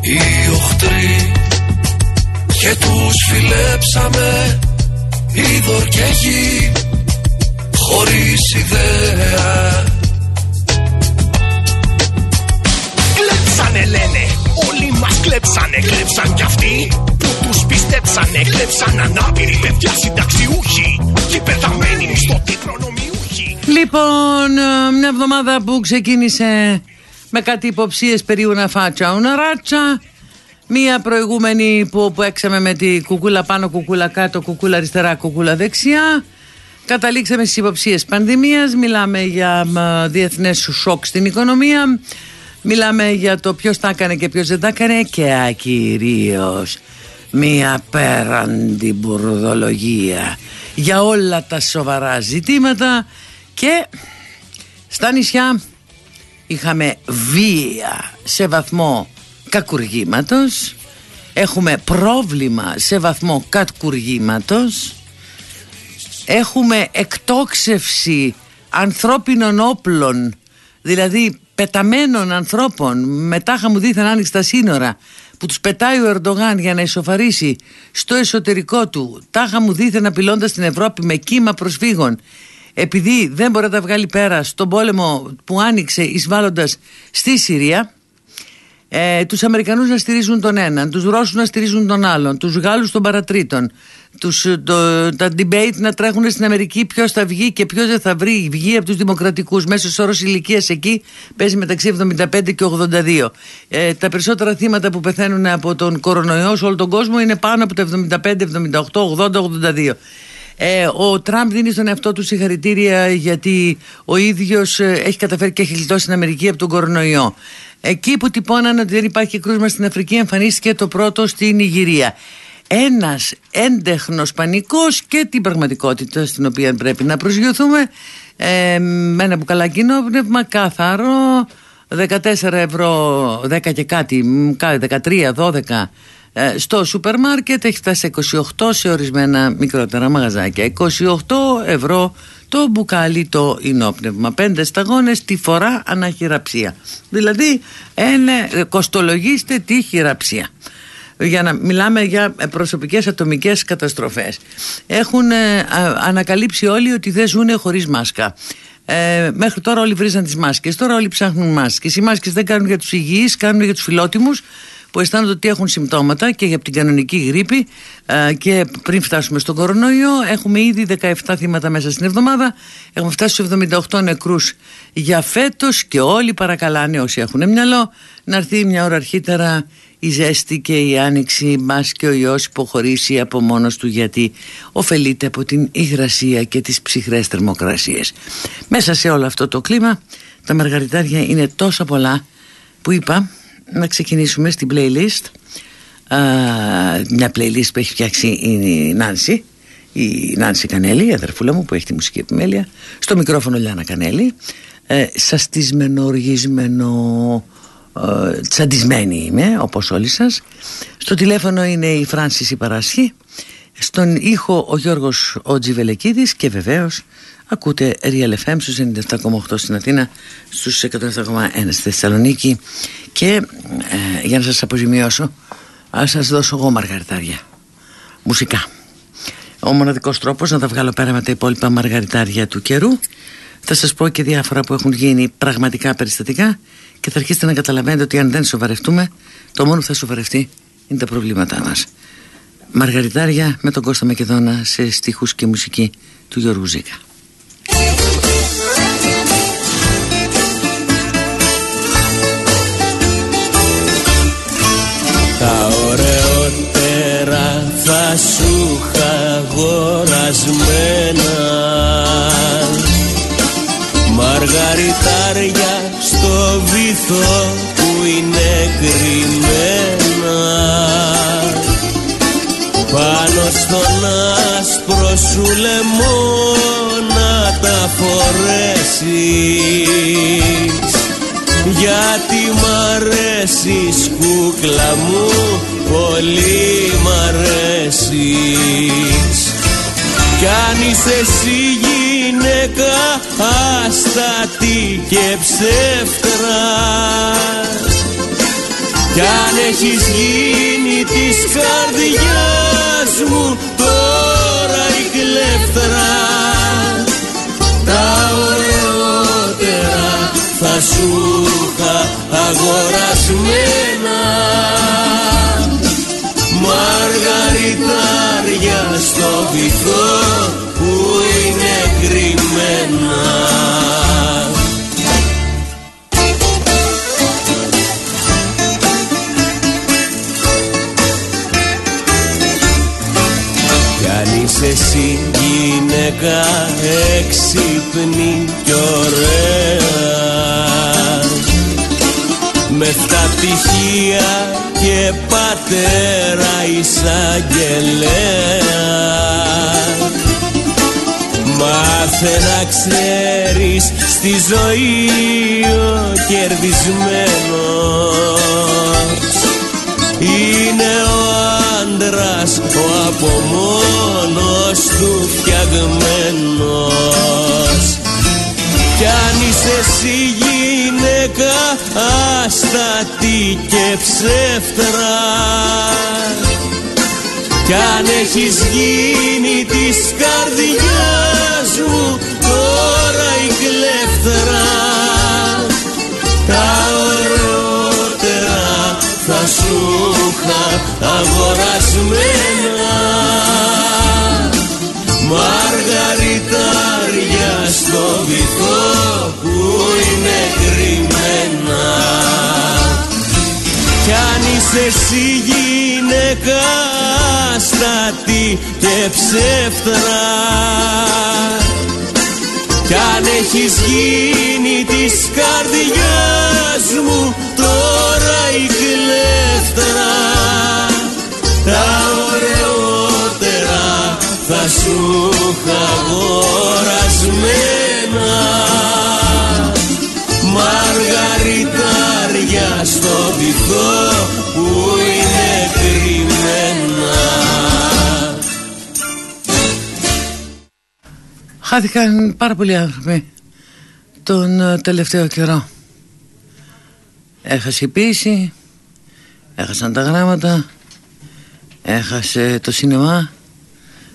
οι οχτροί και τους φιλέψαμε είδωρ και γη χωρίς ιδέα. Κλέψανε λένε, όλοι μας κλέψανε, κλέψαν κι αυτοί που τους πιστέψανε, κλέψαν ανάπηροι παιδιά συνταξιούχοι και πεθαμένοι στο προνομιούχοι. Λοιπόν, ε, μια εβδομάδα που ξεκίνησε με κάτι υποψίες περί una faccia una raccia Μία προηγούμενη που, που έξαμε με τη κουκούλα πάνω, κουκούλα κάτω, κουκούλα αριστερά, κουκούλα δεξιά. Καταλήξαμε στις υποψίες πανδημίας, μιλάμε για διεθνές σοκ στην οικονομία, μιλάμε για το ποιος τα έκανε και ποιος δεν τα έκανε. Και ακυρίως μία πέραντη μπουρδολογία για όλα τα σοβαρά ζητήματα. Και στα νησιά είχαμε βία σε βαθμό κακουργήματος. Έχουμε πρόβλημα σε βαθμό κακουργήματος έχουμε εκτόξευση ανθρώπινων όπλων δηλαδή πεταμένων ανθρώπων. Μετά μου δίθεν άνοιξε τα σύνορα που τους πετάει ο Ερντογάν για να ισοφαρίσει στο εσωτερικό του. Τάχα μου δίθεν απειλώντας την Ευρώπη με κύμα προσφύγων επειδή δεν μπορεί να τα βγάλει πέρα στον πόλεμο που άνοιξε εισβάλλοντας στη Συρία ε, τους Αμερικανούς να στηρίζουν τον έναν, τους Ρώσους να στηρίζουν τον άλλον, τους Γάλλους τον παρατρίτων, τους, ε, το, τα debate να τρέχουν στην Αμερική ποιος θα βγει και ποιος δεν θα βρει, βγει από τους δημοκρατικούς. Μέσω όρος ηλικίας εκεί παίζει μεταξύ 75 και 82. Ε, τα περισσότερα θύματα που πεθαίνουν από τον κορονοϊό σε όλο τον κόσμο είναι πάνω από τα 75, 78, 80, 82. Ε, ο Τραμπ δίνει στον εαυτό του συγχαρητήρια γιατί ο ίδιος ε, έχει καταφέρει και έχει γλιτώσει την Αμερική από τον κορονοϊό. Εκεί που τυπώνανε ότι δεν υπάρχει κρούσμα στην Αφρική εμφανίστηκε το πρώτο στην Ιγυρία. Ένας έντεχνος πανικός και την πραγματικότητα στην οποία πρέπει να προσγειωθούμε ε, με ένα μπουκαλάκι πνεύμα καθαρό 14 ευρώ 10 και κάτι 13, 12 ε, στο σούπερ μάρκετ έχει φτάσει 28 σε ορισμένα μικρότερα μαγαζάκια 28 ευρώ το μπουκάλι το ενόπνευμα. Πέντε σταγόνες τη φορά αναχειραψία. Δηλαδή είναι, κοστολογήστε τη χειραψία. Για να μιλάμε για προσωπικές ατομικές καταστροφές. Έχουν ε, ανακαλύψει όλοι ότι δεν ζουν χωρίς μάσκα. Ε, μέχρι τώρα όλοι βρίζαν τις μάσκες. Τώρα όλοι ψάχνουν μάσκες. Οι μάσκες δεν κάνουν για τους υγιείς, κάνουν για τους φιλότιμους που αισθάνονται ότι έχουν συμπτώματα και για την κανονική γρήπη ε, και πριν φτάσουμε στον κορονοϊό έχουμε ήδη 17 θύματα μέσα στην εβδομάδα έχουμε φτάσει στους 78 νεκρούς για φέτος και όλοι παρακαλάνε όσοι έχουν μυαλό να έρθει μια ώρα αρχίτερα η ζέστη και η άνοιξη μας και ο ιός υποχωρήσει από μόνος του γιατί ωφελείται από την υγρασία και τις ψυχρές θερμοκρασίες. Μέσα σε όλο αυτό το κλίμα τα μαργαριτάρια είναι τόσα πολλά που είπα να ξεκινήσουμε στην playlist. Μια playlist που έχει φτιάξει η Νάνση η Νάνση Κανέλη, η αδερφούλα μου που έχει τη μουσική επιμέλεια. Στο μικρόφωνο Λιάννα Κανέλη. Ε, σαστισμένο, οργισμένο ε, τσαντισμένη είμαι όπως όλοι σας. Στο τηλέφωνο είναι η Φράνσις η Παράσχη. Στον ήχο ο Γιώργος ο Τζιβελεκίδης και βεβαίως Ακούτε Real FM στους 97,8 στην Αθήνα, στους 107,1 στη Θεσσαλονίκη και ε, για να σας αποζημιώσω, ας σας δώσω εγώ μαργαριτάρια, μουσικά. Ο μοναδικός τρόπος να τα βγάλω πέρα με τα υπόλοιπα μαργαριτάρια του καιρού θα σας πω και διάφορα που έχουν γίνει πραγματικά περιστατικά και θα αρχίσετε να καταλαβαίνετε ότι αν δεν σοβαρευτούμε το μόνο που θα σοβαρευτεί είναι τα προβλήματά μας. Μαργαριτάρια με τον Κώστα Μακεδόνα σε στίχους και μουσική του Γιώργου Ζήκα. Τα ωραιότερα θα σου είχα Μαργαριτάρια στο βυθό που είναι κρυμμένα πάνω στον άσπρο σου λαιμό να τα φορέσεις. Γιατί μ' αρέσεις κούκλα μου πολύ μ' αρέσεις. Κι αν είσαι εσύ γυναίκα άστατη και ψεύτρας κι αν έχεις γίνει της καρδιάς μου τώρα η κλέφτρα Τα ωραιότερα θα σου είχα αγορασμένα. Μαργαριτάρια στο βυθό έξυπνη κι ωραία. Με τα πτυχία και πατέρα εισαγγελέα. Μάθε να ξέρεις στη ζωή ο κερδισμένος είναι ο άντρας ο από μόνος του φτιαγμένος. Κι αν είσαι εσύ γυναίκα άστατη και ψεύτρα. Κι αν έχεις γίνει της καρδιάς μου τώρα η κλέφτρα θα σου είχα αγορασμένα. Μαργαριτάρια στο βυθό που είναι κρυμμένα. Κι αν είσαι εσύ γυναίκα άστατη και ψεύτρα. Κι αν έχεις γίνει της καρδιάς μου τώρα η κλέφτρα τα ωραιότερα θα σου είχα αγορασμένα μαργαριτάρια στο βυθό που είναι κρυμμένα Χάθηκαν πάρα πολλοί άνθρωποι τον ε, τελευταίο καιρό. Έχασε η ποίηση, έχασαν τα γράμματα, έχασε το σινεμά,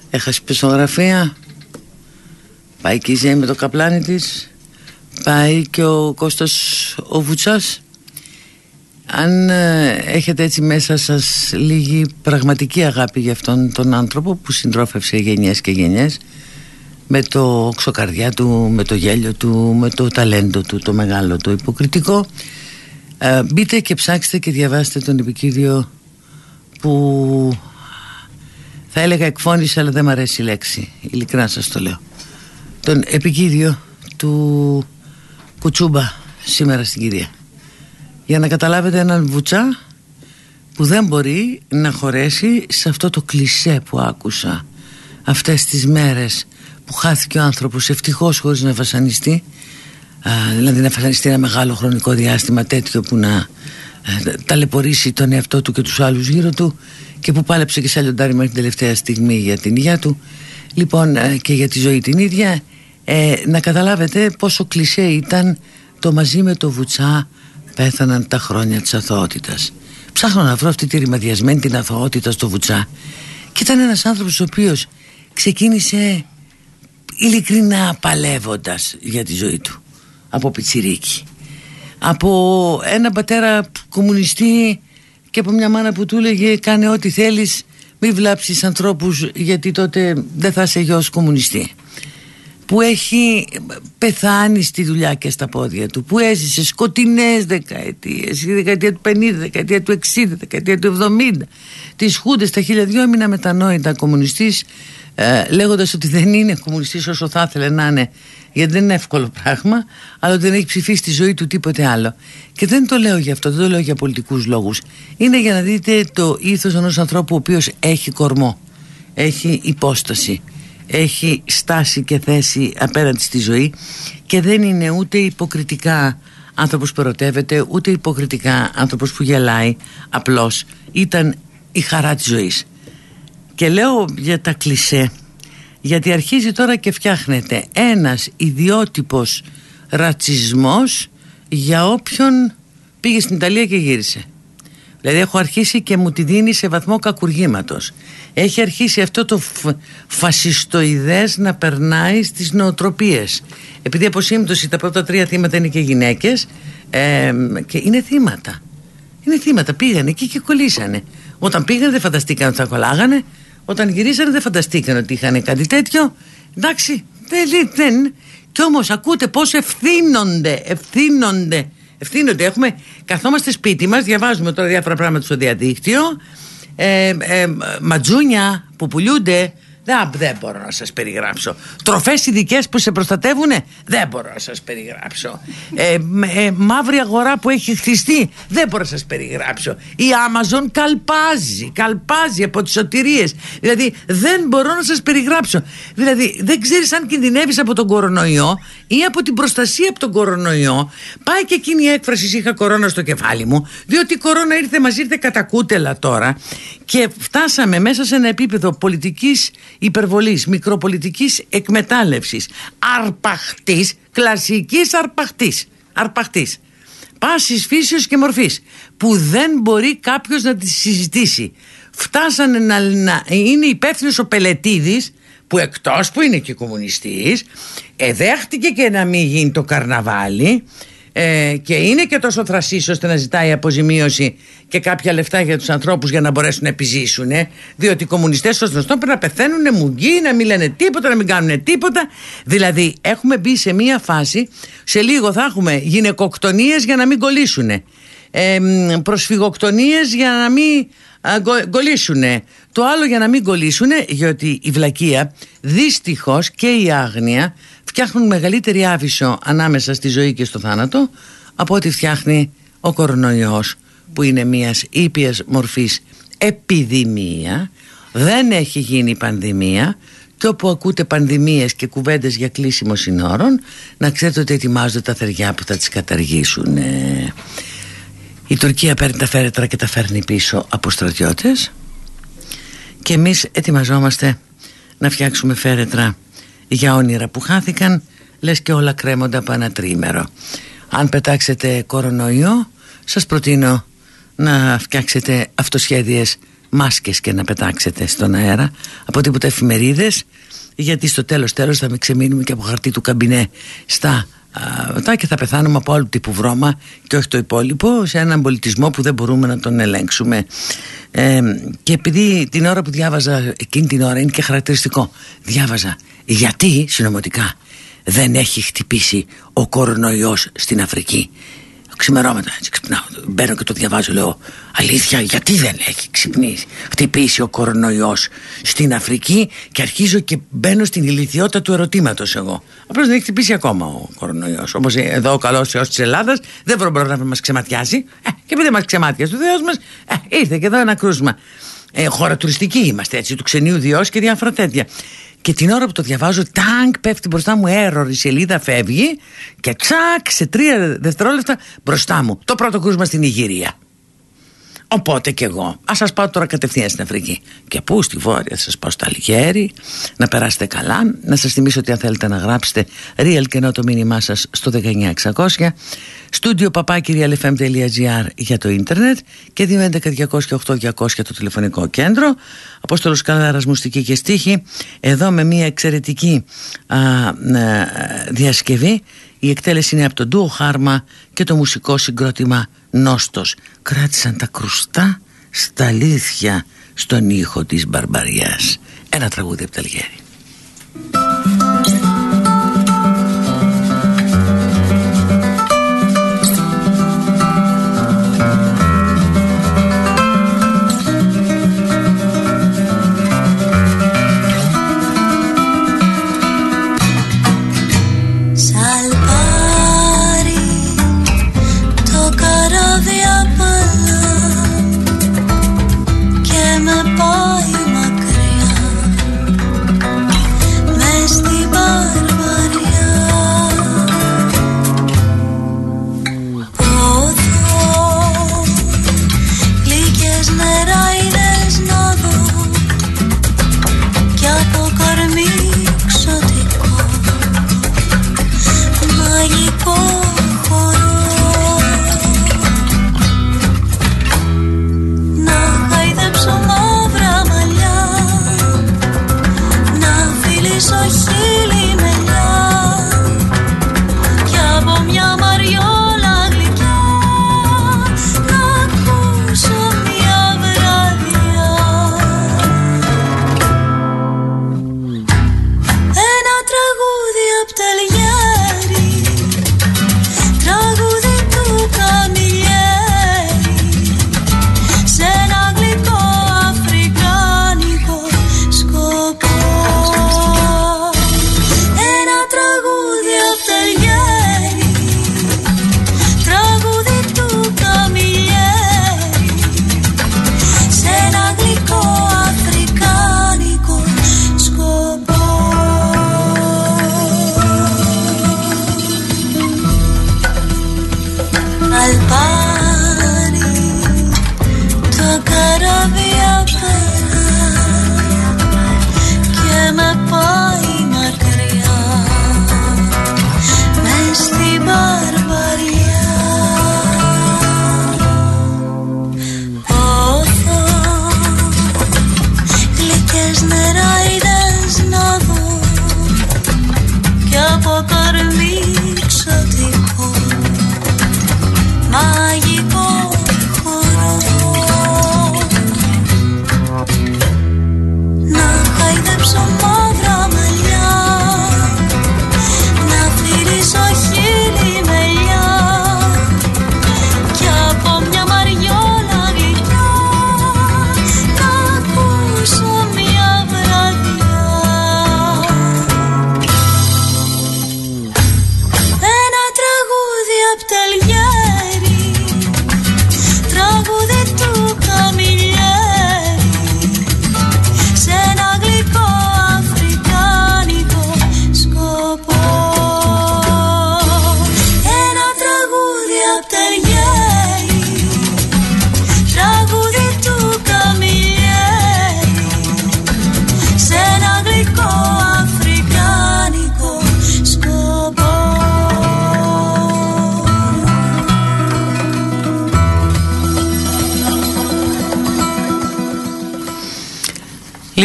έχασε η πεζογραφία, πάει και η Ζέη με το καπλάνι της, πάει και ο Κώστας ο Βουτσάς. Αν ε, έχετε έτσι μέσα σας λίγη πραγματική αγάπη για αυτόν τον άνθρωπο που συντρόφευσε γενιές και γενιές με το ξοκαρδιά του, με το γέλιο του, με το ταλέντο του, το μεγάλο, το υποκριτικό ε, μπείτε και ψάξτε και διαβάστε τον επικίδιο που θα έλεγα εκφώνησε αλλά δεν μου αρέσει η λέξη. Ειλικρινά σας το λέω. Τον επικίδιο του Κουτσούμπα σήμερα στην κυρία. Για να καταλάβετε έναν βουτσά που δεν μπορεί να χωρέσει σε αυτό το κλισέ που άκουσα αυτές τις μέρες που χάθηκε ο άνθρωπος ευτυχώς χωρίς να βασανιστεί δηλαδή να βασανιστεί ένα μεγάλο χρονικό διάστημα τέτοιο που να ε, ταλαιπωρήσει τον εαυτό του και τους άλλους γύρω του και που πάλεψε και σε λιοντάρι μέχρι την τελευταία στιγμή για την υγεία του. Λοιπόν ε, και για τη ζωή την ίδια ε, να καταλάβετε πόσο κλισέ ήταν το μαζί με το βουτσά πέθαναν τα χρόνια της αθωότητας ψάχνω να βρω αυτή τη ρημαδιασμένη την αθωότητα στο βουτσά. Και ήταν ένας άνθρωπος ο οποίος ξεκίνησε ειλικρινά παλεύοντας για τη ζωή του από πιτσιρίκι. Από ένα πατέρα κομμουνιστή και από μια μάνα που του έλεγε κάνε ό,τι θέλεις μην βλάψεις ανθρώπους γιατί τότε δεν θα είσαι γιος κομμουνιστή που έχει πεθάνει στη δουλειά και στα πόδια του που έζησε σκοτεινές δεκαετίες η δεκαετία του 50, δεκαετία του 60, δεκαετία του 70 τις χούντες τα χίλια έμεινα μετανόητα κομμουνιστής ε, λέγοντας ότι δεν είναι κομμουνιστής όσο θα ήθελε να είναι γιατί δεν είναι εύκολο πράγμα αλλά ότι δεν έχει ψηφίσει τη ζωή του τίποτε άλλο. Και δεν το λέω για αυτό, δεν το λέω για πολιτικούς λόγους. Είναι για να δείτε το ήθος ενός ανθρώπου ο οποίος έχει κορμό έχει υπόσταση έχει στάση και θέση απέναντι στη ζωή και δεν είναι ούτε υποκριτικά άνθρωπος που ερωτεύεται ούτε υποκριτικά άνθρωπος που γελάει απλώς ήταν η χαρά της ζωής. Και λέω για τα κλισέ γιατί αρχίζει τώρα και φτιάχνεται ένας ιδιότυπος ρατσισμός για όποιον πήγε στην Ιταλία και γύρισε Δηλαδή έχω αρχίσει και μου τη δίνει σε βαθμό κακουργήματος. Έχει αρχίσει αυτό το φ, φασιστοειδές να περνάει στις νοοτροπίες. Επειδή από σύμπτωση τα πρώτα τρία θύματα είναι και γυναίκες ε, και είναι θύματα. Είναι θύματα. Πήγανε εκεί και κολλήσανε. Όταν πήγανε δεν φανταστήκαν ότι θα κολλάγανε. Όταν γυρίσανε δεν φανταστήκαν ότι είχαν κάτι τέτοιο. Εντάξει, δεν, δεν. Κι όμως ακούτε πώς ευθύνονται, ευθύνονται ευθύνονται. Έχουμε, καθόμαστε σπίτι μας, διαβάζουμε τώρα διάφορα πράγματα στο διαδίκτυο. Ε, ε, ματζούνια που πουλούνται δεν, δεν μπορώ να σας περιγράψω. Τροφές ειδικές που σε προστατεύουν Δεν μπορώ να σας περιγράψω. Ε, ε, Μαύρη αγορά που έχει χτιστεί Δεν μπορώ να σας περιγράψω. Η Amazon καλπάζει Καλπάζει από τις σωτηρίες. Δηλαδή δεν μπορώ να σας περιγράψω. Δηλαδή δεν ξέρεις αν κινδυνεύεις από τον κορονοϊό Ή από την προστασία από τον κορονοϊό. Πάει και εκείνη η έκφραση Είχα κορώνα στο κεφάλι μου Διότι η κορώνα ήρθε μας ήρθε κατά κούτελα τώρα Και φτάσαμε μέσα σε ένα επίπεδο πολιτικής υπερβολής, μικροπολιτικής εκμετάλλευσης, αρπαχτής, κλασικής αρπαχτής, αρπαχτής, πάσης φύσεως και μορφής, που δεν μπορεί κάποιος να τη συζητήσει. Φτάσανε να, να είναι υπεύθυνος ο Πελετίδης, που εκτός που είναι και κομμουνιστής, εδέχτηκε και να μην γίνει το καρναβάλι, ε, και είναι και τόσο θρασής ώστε να ζητάει αποζημίωση και κάποια λεφτά για τους ανθρώπους για να μπορέσουν να επιζήσουν διότι οι κομμουνιστές ως γνωστό πρέπει να πεθαίνουν μουγγί, να μην λένε τίποτα, να μην κάνουν τίποτα. Δηλαδή έχουμε μπει σε μία φάση σε λίγο θα έχουμε γυναικοκτονίες για να μην κολλήσουν ε, προσφυγοκτονίες για να μην κολλήσουν το άλλο για να μην κολλήσουν γιατί η βλακεία δυστυχώς και η άγνοια φτιάχνουν μεγαλύτερη άβυσο ανάμεσα στη ζωή και στο θάνατο από ό,τι φτιάχνει ο κορονοϊός που είναι μιας ήπιας μορφής επιδημία δεν έχει γίνει πανδημία και όπου ακούτε πανδημίες και κουβέντες για κλείσιμο συνόρων να ξέρετε ότι ετοιμάζονται τα θεριά που θα τις καταργήσουν η Τουρκία παίρνει τα φέρετρα και τα φέρνει πίσω από στρατιώτες και εμείς ετοιμαζόμαστε να φτιάξουμε φέρετρα για όνειρα που χάθηκαν λες και όλα κρέμονται από ένα τρίμερο. Αν πετάξετε κορονοϊό σας προτείνω να φτιάξετε αυτοσχέδιες μάσκες και να πετάξετε στον αέρα από τίποτα εφημερίδες γιατί στο τέλος τέλος θα με ξεμείνουμε και από χαρτί του καμπινέ στα μετά και θα πεθάνουμε από άλλου τύπου βρώμα και όχι το υπόλοιπο σε έναν πολιτισμό που δεν μπορούμε να τον ελέγξουμε. Ε, και επειδή την ώρα που διάβαζα εκείνη την ώρα είναι και χαρακτηριστικό διάβαζα γιατί συνωμοτικά δεν έχει χτυπήσει ο κορονοϊός στην Αφρική ξημερώματα έτσι ξυπνάω. Μπαίνω και το διαβάζω λέω αλήθεια γιατί δεν έχει ξυπνήσει χτυπήσει ο κορονοϊός στην Αφρική και αρχίζω και μπαίνω στην ηλικιότητα του ερωτήματος εγώ απλώς δεν έχει χτυπήσει ακόμα ο κορονοϊός. Όπως εδώ ο καλός θεός της Ελλάδας δεν μπορεί να μας ξεματιάσει. Ε, και επειδή μας ξεμάτιασε ο Θεός μας ε, ήρθε και εδώ ένα κρούσμα. Ε, χώρα τουριστική είμαστε έτσι του ξενίου διός και διάφορα τέτοια και την ώρα που το διαβάζω, τάγκ, πέφτει μπροστά μου, έρορ, η σελίδα φεύγει και τσακ, σε τρία δευτερόλεπτα μπροστά μου. Το πρώτο κρούσμα στην Ιγυρία. Οπότε και εγώ. Α σας πάω τώρα κατευθείαν στην Αφρική. Και πού στη Βόρεια, θα σας πάω στο Αλγέρι, να περάσετε καλά. Να σας θυμίσω ότι αν θέλετε να γράψετε real και το μήνυμά σας στο 19600. Στούντιο παπάκυριαλεφm.gr για το ίντερνετ και 211-208-200 το τηλεφωνικό κέντρο. Απόστολος Καλάρας Μουστική και Στίχη. Εδώ με μια εξαιρετική α, α, διασκευή. Η εκτέλεση είναι από το Ντουο Χάρμα και το μουσικό συγκρότημα Νόστος. Κράτησαν τα κρουστά στα αλήθεια στον ήχο της Μπαρμπαριάς. Ένα τραγούδι από τα Αλγέρι.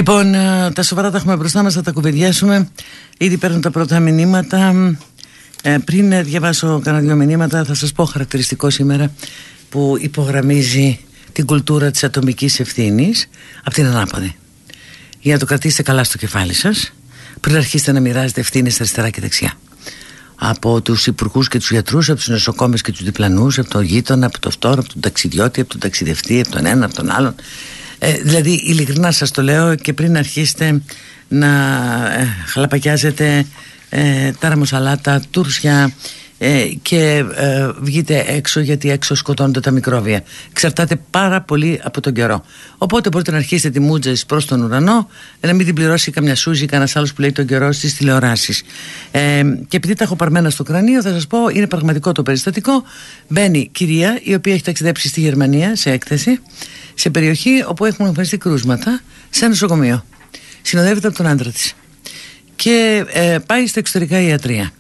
Λοιπόν, ε, τα σοβαρά τα έχουμε μπροστά μας, θα τα κουβεντιάσουμε. Ήδη παίρνουν τα πρώτα μηνύματα. Ε, πριν διαβάσω κανένα δύο μηνύματα, θα σας πω χαρακτηριστικό σήμερα που υπογραμμίζει την κουλτούρα της ατομικής ευθύνης από την ανάποδη. Για να το κρατήσετε καλά στο κεφάλι σας, πριν αρχίσετε να μοιράζετε ευθύνες αριστερά και δεξιά. Από τους υπουργούς και τους γιατρούς, από τους νοσοκόμες και τους διπλανούς, από τον γείτονα, από τον φτώρο, από τον ταξιδιώτη, από τον ταξιδευτή, από τον ένα, από τον άλλον. Ε, δηλαδή ειλικρινά σας το λέω και πριν αρχίσετε να ε, χλαπακιάζετε ε, τάραμοσαλάτα, τούρσια ε, και ε, βγείτε έξω γιατί έξω σκοτώνονται τα μικρόβια. Εξαρτάται πάρα πολύ από τον καιρό. Οπότε μπορείτε να αρχίσετε τη μούτζα προς τον ουρανό, να μην την πληρώσει καμιά σούζη ή κανένας άλλος που λέει τον καιρό στις τηλεοράσεις. Ε, και επειδή τα έχω παρμένα στο κρανίο, θα σας πω, είναι πραγματικό το περιστατικό. Μπαίνει κυρία η οποία έχει ταξιδέψει στη Γερμανία σε έκθεση σε περιοχή όπου έχουν εμφανιστεί κρούσματα σε ένα νοσοκομείο. Συνοδεύεται από τον άντρα της. Και ε, πάει στα εξωτερικά ιατρία.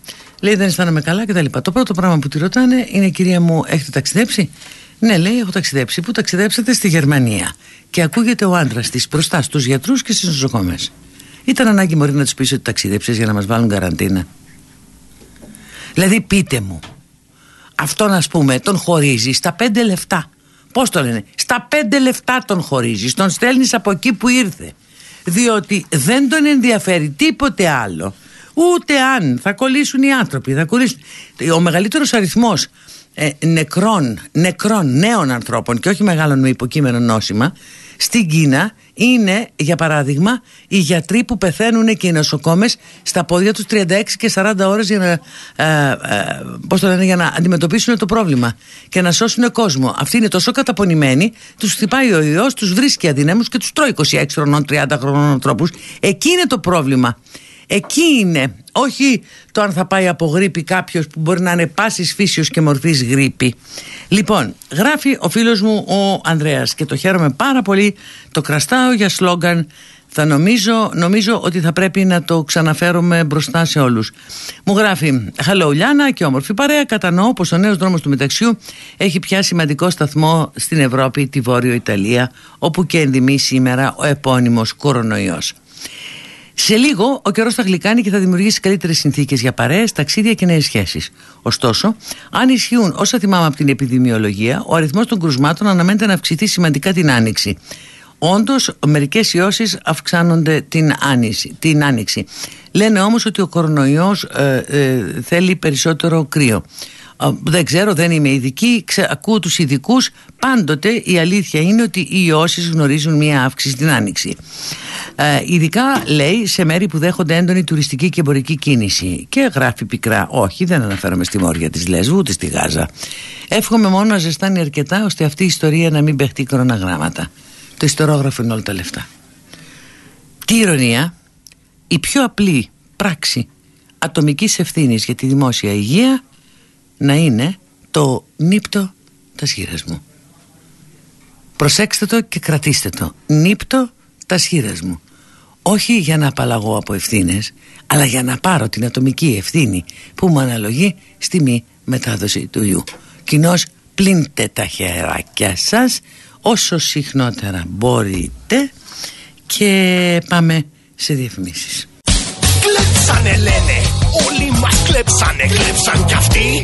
Λέει δεν αισθάνομαι καλά κτλ. Το πρώτο πράγμα που τη ρωτάνε είναι κυρία μου έχετε ταξιδέψει; Ναι λέει έχω ταξιδέψει. Πού ταξιδέψατε; Στη Γερμανία. Και ακούγεται ο άντρας της μπροστά στους γιατρούς και στις νοσοκόμε. Ήταν ανάγκη μωρή να τους πεις ότι ταξίδεψε για να μας βάλουν καραντίνα; Δηλαδή πείτε μου, αυτόν ας πούμε τον χωρίζεις στα πέντε λεφτά Πώς το λένε, στα πέντε λεφτά τον χωρίζεις, τον στέλνεις από εκεί που ήρθε. Διότι δεν τον ενδιαφέρει τίποτε άλλο. Ούτε αν θα κολλήσουν οι άνθρωποι, θα κολλήσουν. Ο μεγαλύτερος αριθμός ε, νεκρών, νεκρών νέων ανθρώπων και όχι μεγάλων με υποκείμενο νόσημα στην Κίνα είναι για παράδειγμα οι γιατροί που πεθαίνουν και οι νοσοκόμες στα πόδια τους 36 και 40 ώρες για να, ε, ε, πώς το λένε, για να αντιμετωπίσουν το πρόβλημα και να σώσουν κόσμο. Αυτοί είναι τόσο καταπονημένοι, τους χτυπάει ο ιός, τους βρίσκει αδυναίμους και τους τρώει 26 χρονών, 30 χρονών ανθρώπους. Εκεί είναι το πρόβλημα. Εκεί είναι. Όχι το αν θα πάει από γρήπη κάποιος που μπορεί να είναι πάσης φύσεω και μορφής γρήπη. Λοιπόν, γράφει ο φίλος μου ο Ανδρέας και το χαίρομαι πάρα πολύ. Το κρατάω για σλόγκαν. Θα νομίζω, νομίζω ότι θα πρέπει να το ξαναφέρουμε μπροστά σε όλους. Μου γράφει «Hello Λιάννα και όμορφη παρέα, κατανοώ πως ο νέος δρόμος του μεταξιού έχει πια σημαντικό σταθμό στην Ευρώπη, τη Βόρειο Ιταλία, όπου και ενδημεί σήμερα ο επώνυμος κορονοϊός. Σε λίγο ο καιρός θα γλυκάνει και θα δημιουργήσει καλύτερες συνθήκες για παρέες, ταξίδια και νέες σχέσεις. Ωστόσο, αν ισχύουν όσα θυμάμαι από την επιδημιολογία, ο αριθμός των κρουσμάτων αναμένεται να αυξηθεί σημαντικά την άνοιξη. Όντως, μερικές ιώσεις αυξάνονται την, άνοιξη, την άνοιξη. Λένε όμως ότι ο κορονοϊός ε, ε, θέλει περισσότερο κρύο. Δεν ξέρω, δεν είμαι ειδική. Ξε, ακούω τους ειδικούς. Πάντοτε η αλήθεια είναι ότι οι ιώσεις γνωρίζουν μία αύξηση στην άνοιξη. Ε, ειδικά λέει σε μέρη που δέχονται έντονη τουριστική και εμπορική κίνηση. Και γράφει πικρά, όχι, δεν αναφέρομαι στη Μόρια της Λέσβου ούτε στη Γάζα. Εύχομαι μόνο να ζεστάνει αρκετά ώστε αυτή η ιστορία να μην παιχτεί κροναγράμματα. Το ιστορόγραφο είναι όλα τα λεφτά. Τι ηρωνία, η πιο απλή πράξη ατομικής ευθύνης για τη δημόσια υγεία να είναι το νύπτο τα σχήρας μου. Προσέξτε το και κρατήστε το. Νύπτο τα σχήρας μου. Όχι για να απαλλαγώ από ευθύνες, αλλά για να πάρω την ατομική ευθύνη που μου αναλογεί στη μη μετάδοση του ιού. Κοινώς πλύντε τα χεράκια σας όσο συχνότερα μπορείτε και πάμε σε διαφημίσεις. Κλέψανε λένε, όλοι μας κλέψανε, κλέψαν κι αυτοί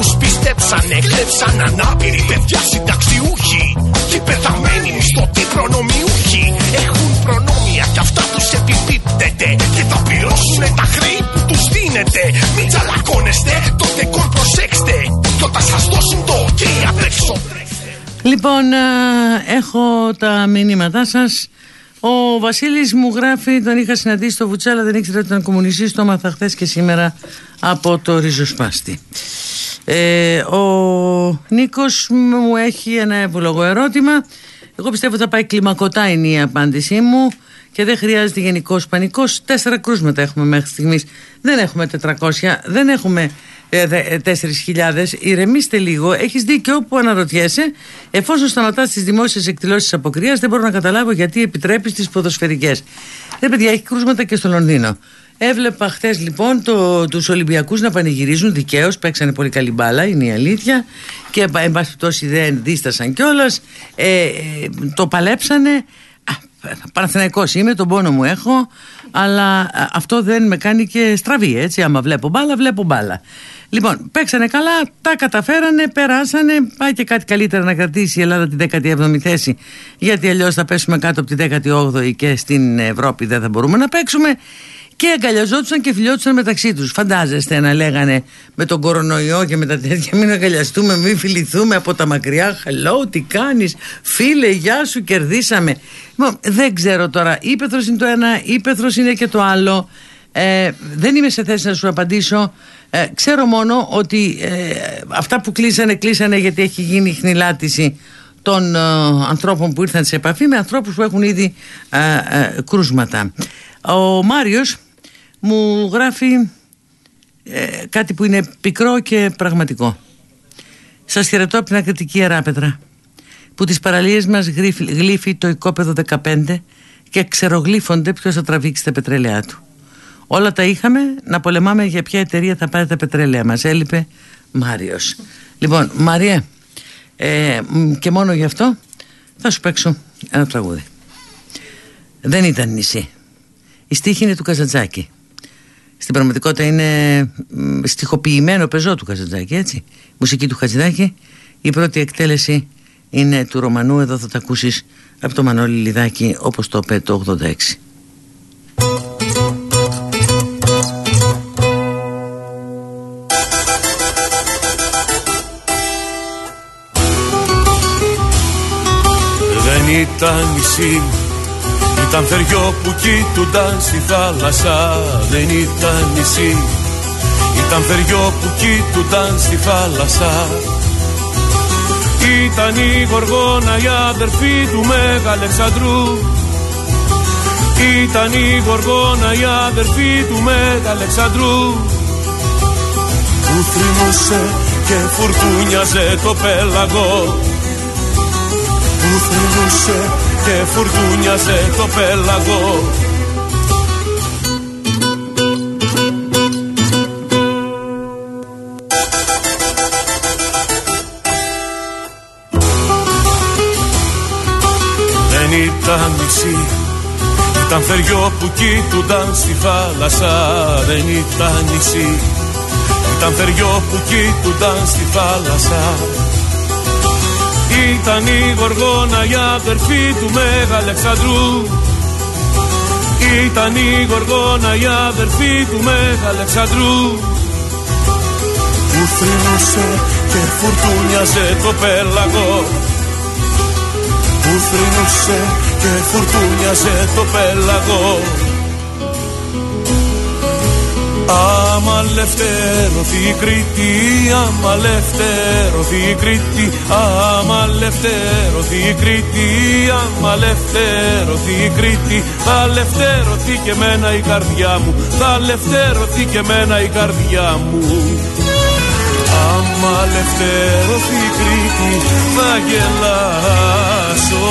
που τους πιστέψανε, κλέψαν ανάπηροι παιδιά συνταξιούχοι και πεθαμένοι μισθωτοί προνομιούχοι. Έχουν προνόμια κι αυτά τους επιπίπτεται και θα πληρώσουν τα χρέη που τους δίνετε. Μην τσαλακώνεστε, το δεκόρ προσέξτε κι όταν σας δώσουν το ok απρέξω Λοιπόν, έχω τα μηνύματά σας ο Βασίλης μου γράφει, τον είχα συναντήσει στο Βουτσάλα, δεν ήξερα ότι ήταν κομμουνιστής. Το έμαθα χθες και σήμερα από το ριζοσπάστη. Ε, ο Νίκος μου έχει ένα εύλογο ερώτημα. Εγώ πιστεύω ότι θα πάει κλιμακωτά είναι η απάντησή μου και δεν χρειάζεται γενικός πανικός. Τέσσερα κρούσματα έχουμε μέχρι στιγμής. Δεν έχουμε 400, δεν έχουμε 4.000, ε, ηρεμήστε λίγο. Έχεις δίκιο που αναρωτιέσαι. Εφόσον σταματάς τις δημόσιες εκδηλώσεις αποκρίας, δεν μπορώ να καταλάβω γιατί επιτρέπεις τις ποδοσφαιρικές. Δεν, παιδιά, έχει κρούσματα και στο Λονδίνο. Έβλεπα χθες λοιπόν το, τους Ολυμπιακούς να πανηγυρίζουν δικαίως, παίξανε πολύ καλή μπάλα, είναι η αλήθεια και εν πάση δεν δίστασαν κιόλας, ε, ε, το παλέψανε, Παναθηναϊκός είμαι, τον πόνο μου έχω αλλά αυτό δεν με κάνει και στραβή έτσι άμα βλέπω μπάλα βλέπω μπάλα Λοιπόν, παίξανε καλά, τα καταφέρανε, περάσανε. Πάει και κάτι καλύτερα να κρατήσει η Ελλάδα την 17η θέση. Γιατί αλλιώς θα πέσουμε κάτω από την 18η και στην Ευρώπη δεν θα μπορούμε να παίξουμε. Και αγκαλιαζόντουσαν και φιλιόντουσαν μεταξύ τους. Φαντάζεστε να λέγανε με τον κορονοϊό και με τα τέτοια: Μην αγκαλιαστούμε, μην φιληθούμε από τα μακριά. Hello, τι κάνεις, φίλε, γεια σου, κερδίσαμε. Λοιπόν, δεν ξέρω τώρα. Ήπεθρος είναι το ένα, ύπεθρο είναι και το άλλο. Ε, δεν είμαι σε θέση να σου απαντήσω. Ε, ξέρω μόνο ότι ε, αυτά που κλείσανε, κλείσανε γιατί έχει γίνει χνηλάτιση των ε, ανθρώπων που ήρθαν σε επαφή με ανθρώπους που έχουν ήδη κρούσματα. Ο Μάριος μου γράφει κάτι που είναι πικρό και πραγματικό. Σας χαιρετώ από την ακριτική Αράπετρα που τις παραλίες μας γλύφει το οικόπεδο 15 και ξερογλύφονται ποιος θα τραβήξει τα πετρέλαιά του. Όλα τα είχαμε να πολεμάμε για ποια εταιρεία θα πάρει τα πετρέλαια μας. Έλειπε Μάριος. Λοιπόν, Μαρία, ε, και μόνο γι' αυτό θα σου παίξω ένα τραγούδι. Δεν ήταν νησί. Η στίχη είναι του Καζαντζάκη. Στην πραγματικότητα είναι στοιχοποιημένο πεζό του Καζαντζάκη, έτσι. Μουσική του Χατζηδάκη. Η πρώτη εκτέλεση είναι του Ρωμανού, εδώ θα τα ακούσεις από το Μανώλη Λιδάκη όπως το είπε το 86. ήταν νησί Ήταν θεριό που κοίτουνταν στη θάλασσα Δεν ήταν νησί. Ήταν θεριό που κοίτουνταν στη θάλασσα. Ήταν η Γοργόνα η αδερφή του Μέγα Αλεξανδρού Ήταν η Γοργόνα η αδερφή του Μέγα Αλεξανδρού Που θρυνούσε και φουρτούνιαζε το πέλαγο. Που θρυνούσε και φουρτούνιαζε το πέλαγο. Δεν ήταν νησί ήταν θεριό που κοίτουνταν στη θάλασσα. Δεν ήταν νησί Ήταν θεριό που κοίτουνταν στη θάλασσα ήταν η Γοργόνα η αδερφή του Μέγα Αλεξανδρού Ήταν η Γοργόνα η αδερφή του Μέγα Αλεξανδρού Που θρυνούσε και φουρτούνιαζε το πέλαγο. Που θρυνούσε και φουρτούνιαζε το πέλαγο Άμα λευτέρωθη η Κρήτη, άμα λευτέρωθη η Κρήτη, άμα λευτέρωθη η Κρήτη, άμα λευτέρωθη η Κρήτη, θα λευτέρωθη και μένα η καρδιά μου, θα λευτέρωθη και μένα η καρδιά μου. Άμα λευτέρωθη η Κρήτη, θα γελάσω,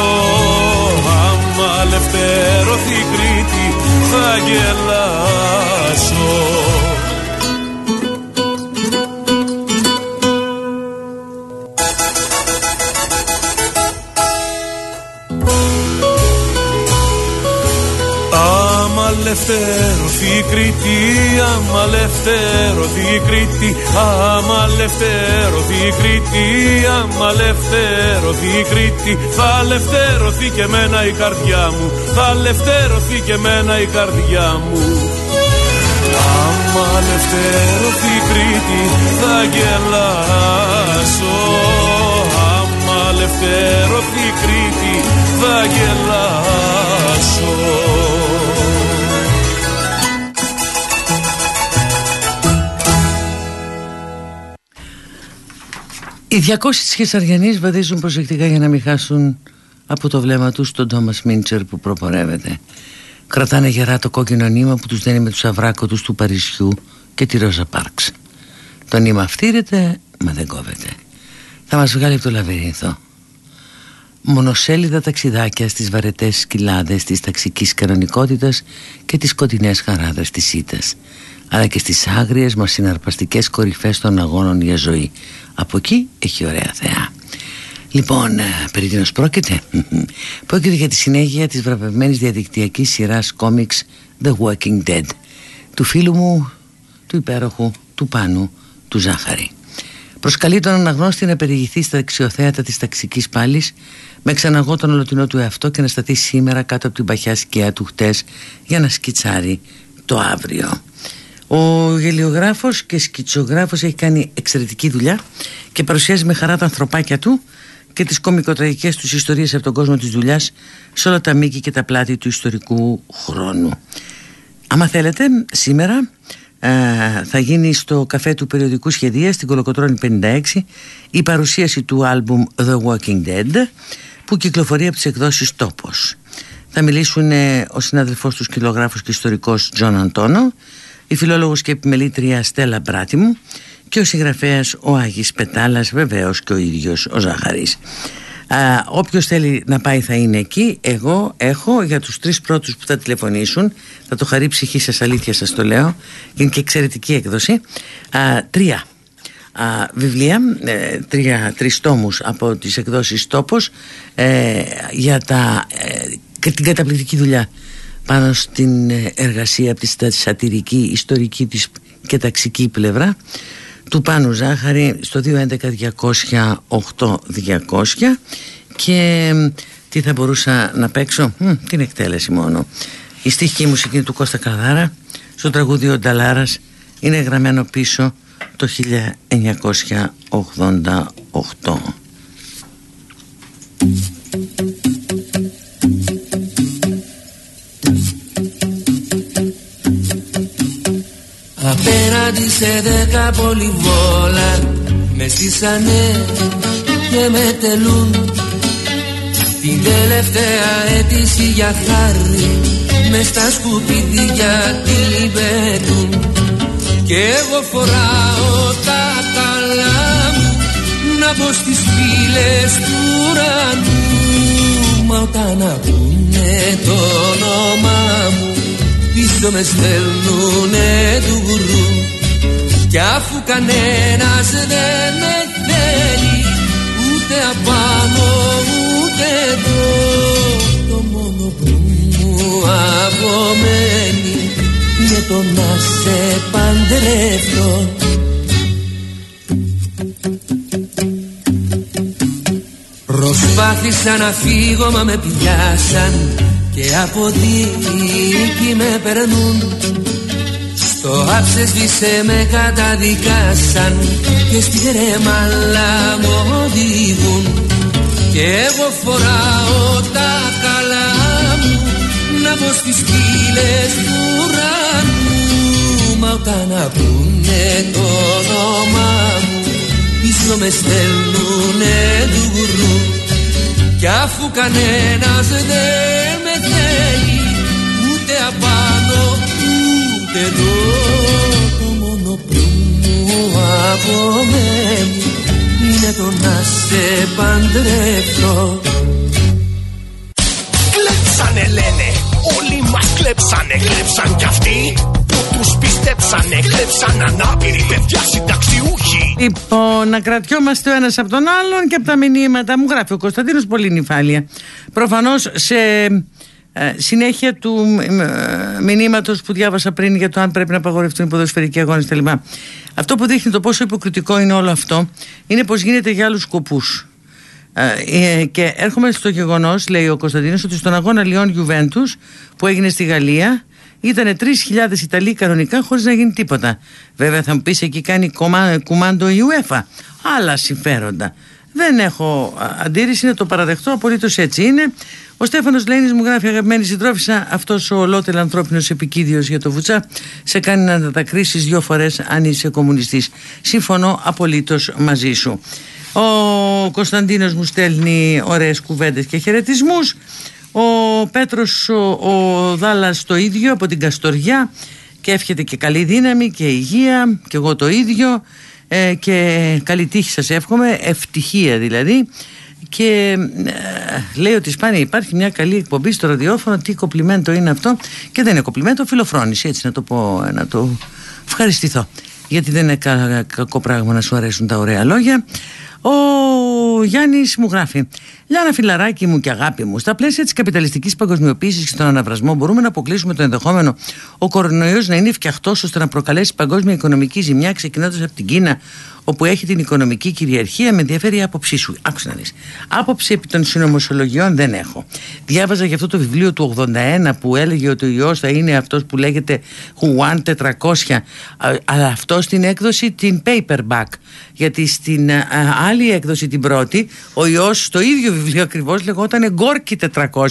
άμα λευτέρωθη η Κρήτη, θα γελάσω. Αμαλευτέρωθη η Κρήτη, αμαλευτέρωθη η Κρήτη, αμαλευτέρωθη η Κρήτη, αμαλευτέρωθη η Κρήτη, θα λευτέρωθη και μένα η καρδιά μου, θα λευτέρωθη και μένα η καρδιά μου. Αμαλευτέρωθη η Κρήτη, θα γελάσω, αμαλευτέρωθη η Κρήτη, θα γελάσω. Οι 200 της Χεσαριανής βαδίζουν προσεκτικά για να μην χάσουν από το βλέμμα τους τον Τόμας Μίντσερ που προπορεύεται. Κρατάνε γερά το κόκκινο νήμα που τους δένει με τους αβράκωτους του Παρισιού και τη Ρόζα Πάρξ. Το νήμα φτύρεται, μα δεν κόβεται. Θα μας βγάλει από το λαβύρινθο. Μονοσέλιδα ταξιδάκια στις βαρετές σκυλάδες της ταξικής κανονικότητας και τις σκοτεινές χαράδες της ήττας αλλά και στις άγριες μας συναρπαστικές κορυφές των αγώνων για ζωή από εκεί έχει ωραία θεά. Λοιπόν, ε, περί τίνος πρόκειται; πρόκειται για τη συνέχεια της βραβευμένης διαδικτυακής σειράς κόμιξ The Walking Dead του φίλου μου, του υπέροχου, του Πάνου, του Ζάχαρη. Προσκαλεί τον αναγνώστη να περιηγηθεί στα δεξιοθέατα της ταξικής πάλης με ξαναγώ τον ολοτινό του εαυτό και να σταθεί σήμερα κάτω από την παχιά σκιά του χτες για να σκιτσάρει το αύριο. Ο γελιογράφος και σκητσογράφος έχει κάνει εξαιρετική δουλειά και παρουσιάζει με χαρά τα ανθρωπάκια του και τις κομικοτραγικές τους ιστορίες από τον κόσμο της δουλειάς σε όλα τα μήκη και τα πλάτη του ιστορικού χρόνου. Άμα θέλετε, σήμερα ε, θα γίνει στο καφέ του περιοδικού σχεδία στην Κολοκοτρώνη 56 η παρουσίαση του άλμπουμ The Walking Dead που κυκλοφορεί από τις εκδόσεις Τόπος. Θα μιλήσουν ο συνάδελφός του σκιτσογράφος και ιστορικός Τζον Αντώνο, η φιλόλογος και επιμελήτρια Στέλλα Μπράτιμου και ο συγγραφέας ο Άγης Πετάλας βεβαίως και ο ίδιος ο Ζάχαρης. Α, όποιος θέλει να πάει θα είναι εκεί. Εγώ έχω για τους τρεις πρώτους που θα τηλεφωνήσουν Θα το χαρεί ψυχή σας αλήθεια σας το λέω Είναι και εξαιρετική έκδοση. Α, Τρία. Α, βιβλία ε, τρία, Τρεις τόμους από τις εκδόσεις Τόπος ε, Για τα, ε, την καταπληκτική δουλειά Πάνω στην ε, εργασία Από τη σατυρική, ιστορική της και ταξική πλευρά του Πάνου Ζάχαρη στο 211-200-8200 και τι θα μπορούσα να παίξω; Μ, την εκτέλεση μόνο. Η στίχη μουσική του Κώστα Καδάρα στο τραγούδι ο Νταλάρας είναι γραμμένο πίσω το 1988 Απέναντι σε δέκα πολυβόλα. Με στήσανε και με τελούν. Την τελευταία αίτηση για χάρη. Μες στα σκουπίδια τη λιμπέτουν Και εγώ φοράω τα καλά μου. Να πω στις φίλες του ουρανού. Μα όταν ακούνε το όνομά μου πίσω με στέλνουνε του γουρού. Κι αφού κανένας δεν με θέλει ούτε απάνω ούτε εδώ το μόνο που μου απομένει είναι το να σε παντρεύω Προσπάθησα να φύγω μα με πιάσαν και από δίκη με περνούν. Στο άψες σβήσε με καταδικάσαν και στη ρεμάλα μου οδηγούν. Και εγώ φοράω τα καλά μου να πω στις πύλες του ουρανού. Μα όταν ακούνε το όνομά μου πίσω με στέλνουνε του γουρού κι αφού κανένας δεν με θέλει ούτε απάνω ούτε εδώ το μόνο που μου απομένει είναι το να σε παντρεύω Κλέψανε λένε, όλοι μας κλέψανε, κλέψαν κι αυτοί τους πιστέψανε, κλέψαν ανάπηροι παιδιά συνταξιούχοι. Λοιπόν, να κρατιόμαστε ο ένας από τον άλλον και από τα μηνύματα. Μου γράφει ο Κωνσταντίνος πολύ νυφάλια. Προφανώς σε ε, συνέχεια του ε, μηνύματος που διάβασα πριν για το αν πρέπει να απαγορευτούν οι ποδοσφαιρικοί αγώνες κτλ. Αυτό που δείχνει το πόσο υποκριτικό είναι όλο αυτό είναι πω γίνεται για άλλους σκοπούς. Ε, και έρχομαι στο γεγονός, λέει ο Κωνσταντίνος, ότι στον αγώνα Λιόν Γιουβέντους που έγινε στη Γαλλία ήταν 3.000 Ιταλοί κανονικά χωρίς να γίνει τίποτα. Βέβαια θα μου πεις εκεί κάνει κουμάντο η UEFA. Άλλα συμφέροντα. Δεν έχω αντίρρηση να το παραδεχτώ, απολύτως έτσι είναι. Ο Στέφανος Λένης μου γράφει: Αγαπημένη συντρόφισσα, αυτός ο ολότελ ανθρώπινος επικίδιος για το Βουτσά σε κάνει να αντακρίσει δύο φορές αν είσαι κομμουνιστής. Συμφωνώ απολύτως μαζί σου. Ο Κωνσταντίνος μου στέλνει ωραίες κουβέντες και χαιρετισμούς. Ο Πέτρος ο, ο Δάλας το ίδιο από την Καστοριά και εύχεται και καλή δύναμη και υγεία και εγώ το ίδιο ε, και καλή τύχη σας εύχομαι, ευτυχία δηλαδή. Και ε, λέει ότι σπάνια υπάρχει μια καλή εκπομπή στο ραδιόφωνο. Τι κοπλιμέντο είναι αυτό. Και δεν είναι κοπλιμέντο, φιλοφρόνηση έτσι να το πω, να το ευχαριστηθώ. Γιατί δεν είναι κακό πράγμα να σου αρέσουν τα ωραία λόγια. Ο ο Γιάννης μου γράφει. Λιάννα φιλαράκι μου και αγάπη μου, στα πλαίσια της καπιταλιστικής παγκοσμιοποίησης και των αναβρασμών, μπορούμε να αποκλείσουμε το ενδεχόμενο ο κορονοϊός να είναι φτιαχτός ώστε να προκαλέσει παγκόσμια οικονομική ζημιά, ξεκινώντας από την Κίνα, όπου έχει την οικονομική κυριαρχία. Με ενδιαφέρει η άποψή σου. Άκουσα να δεις. Άποψη επί των συνωμοσιολογιών δεν έχω. Διάβαζα για αυτό το βιβλίο του 81 που έλεγε ότι ο ιός θα είναι αυτός που λέγεται Χουάν 400, αλλά αυτό στην έκδοση την paperback. Γιατί στην άλλη έκδοση, την πρώτη, ο ιός στο ίδιο βιβλίο ακριβώς λεγόταν Γκόρκι 400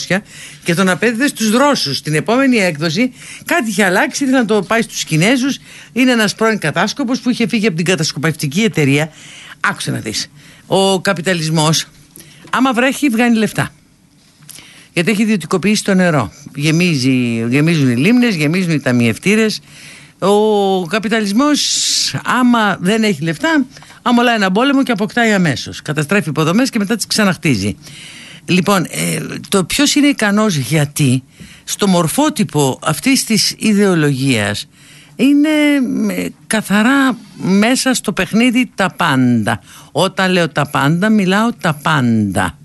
και τον απέδιδε στους Ρώσους. Στην επόμενη έκδοση κάτι είχε αλλάξει, ήθελε να το πάει στους Κινέζους. Είναι ένας πρώην κατάσκοπος που είχε φύγει από την κατασκοπευτική εταιρεία. Άκουσε να δεις. Ο καπιταλισμός, άμα βρέχει, βγάνει λεφτά. Γιατί έχει ιδιωτικοποιήσει το νερό. Γεμίζει, γεμίζουν οι λίμνες, γεμίζουν οι ταμιευτήρες. Ο καπιταλισμός άμα δεν έχει λεφτά αμολάει ένα πόλεμο και αποκτάει αμέσως. Καταστρέφει υποδομές και μετά τις ξαναχτίζει. Λοιπόν, ε, το ποιος είναι ικανός γιατί στο μορφότυπο αυτής της ιδεολογίας είναι ε, καθαρά μέσα στο παιχνίδι τα πάντα. Όταν λέω τα πάντα μιλάω τα πάντα.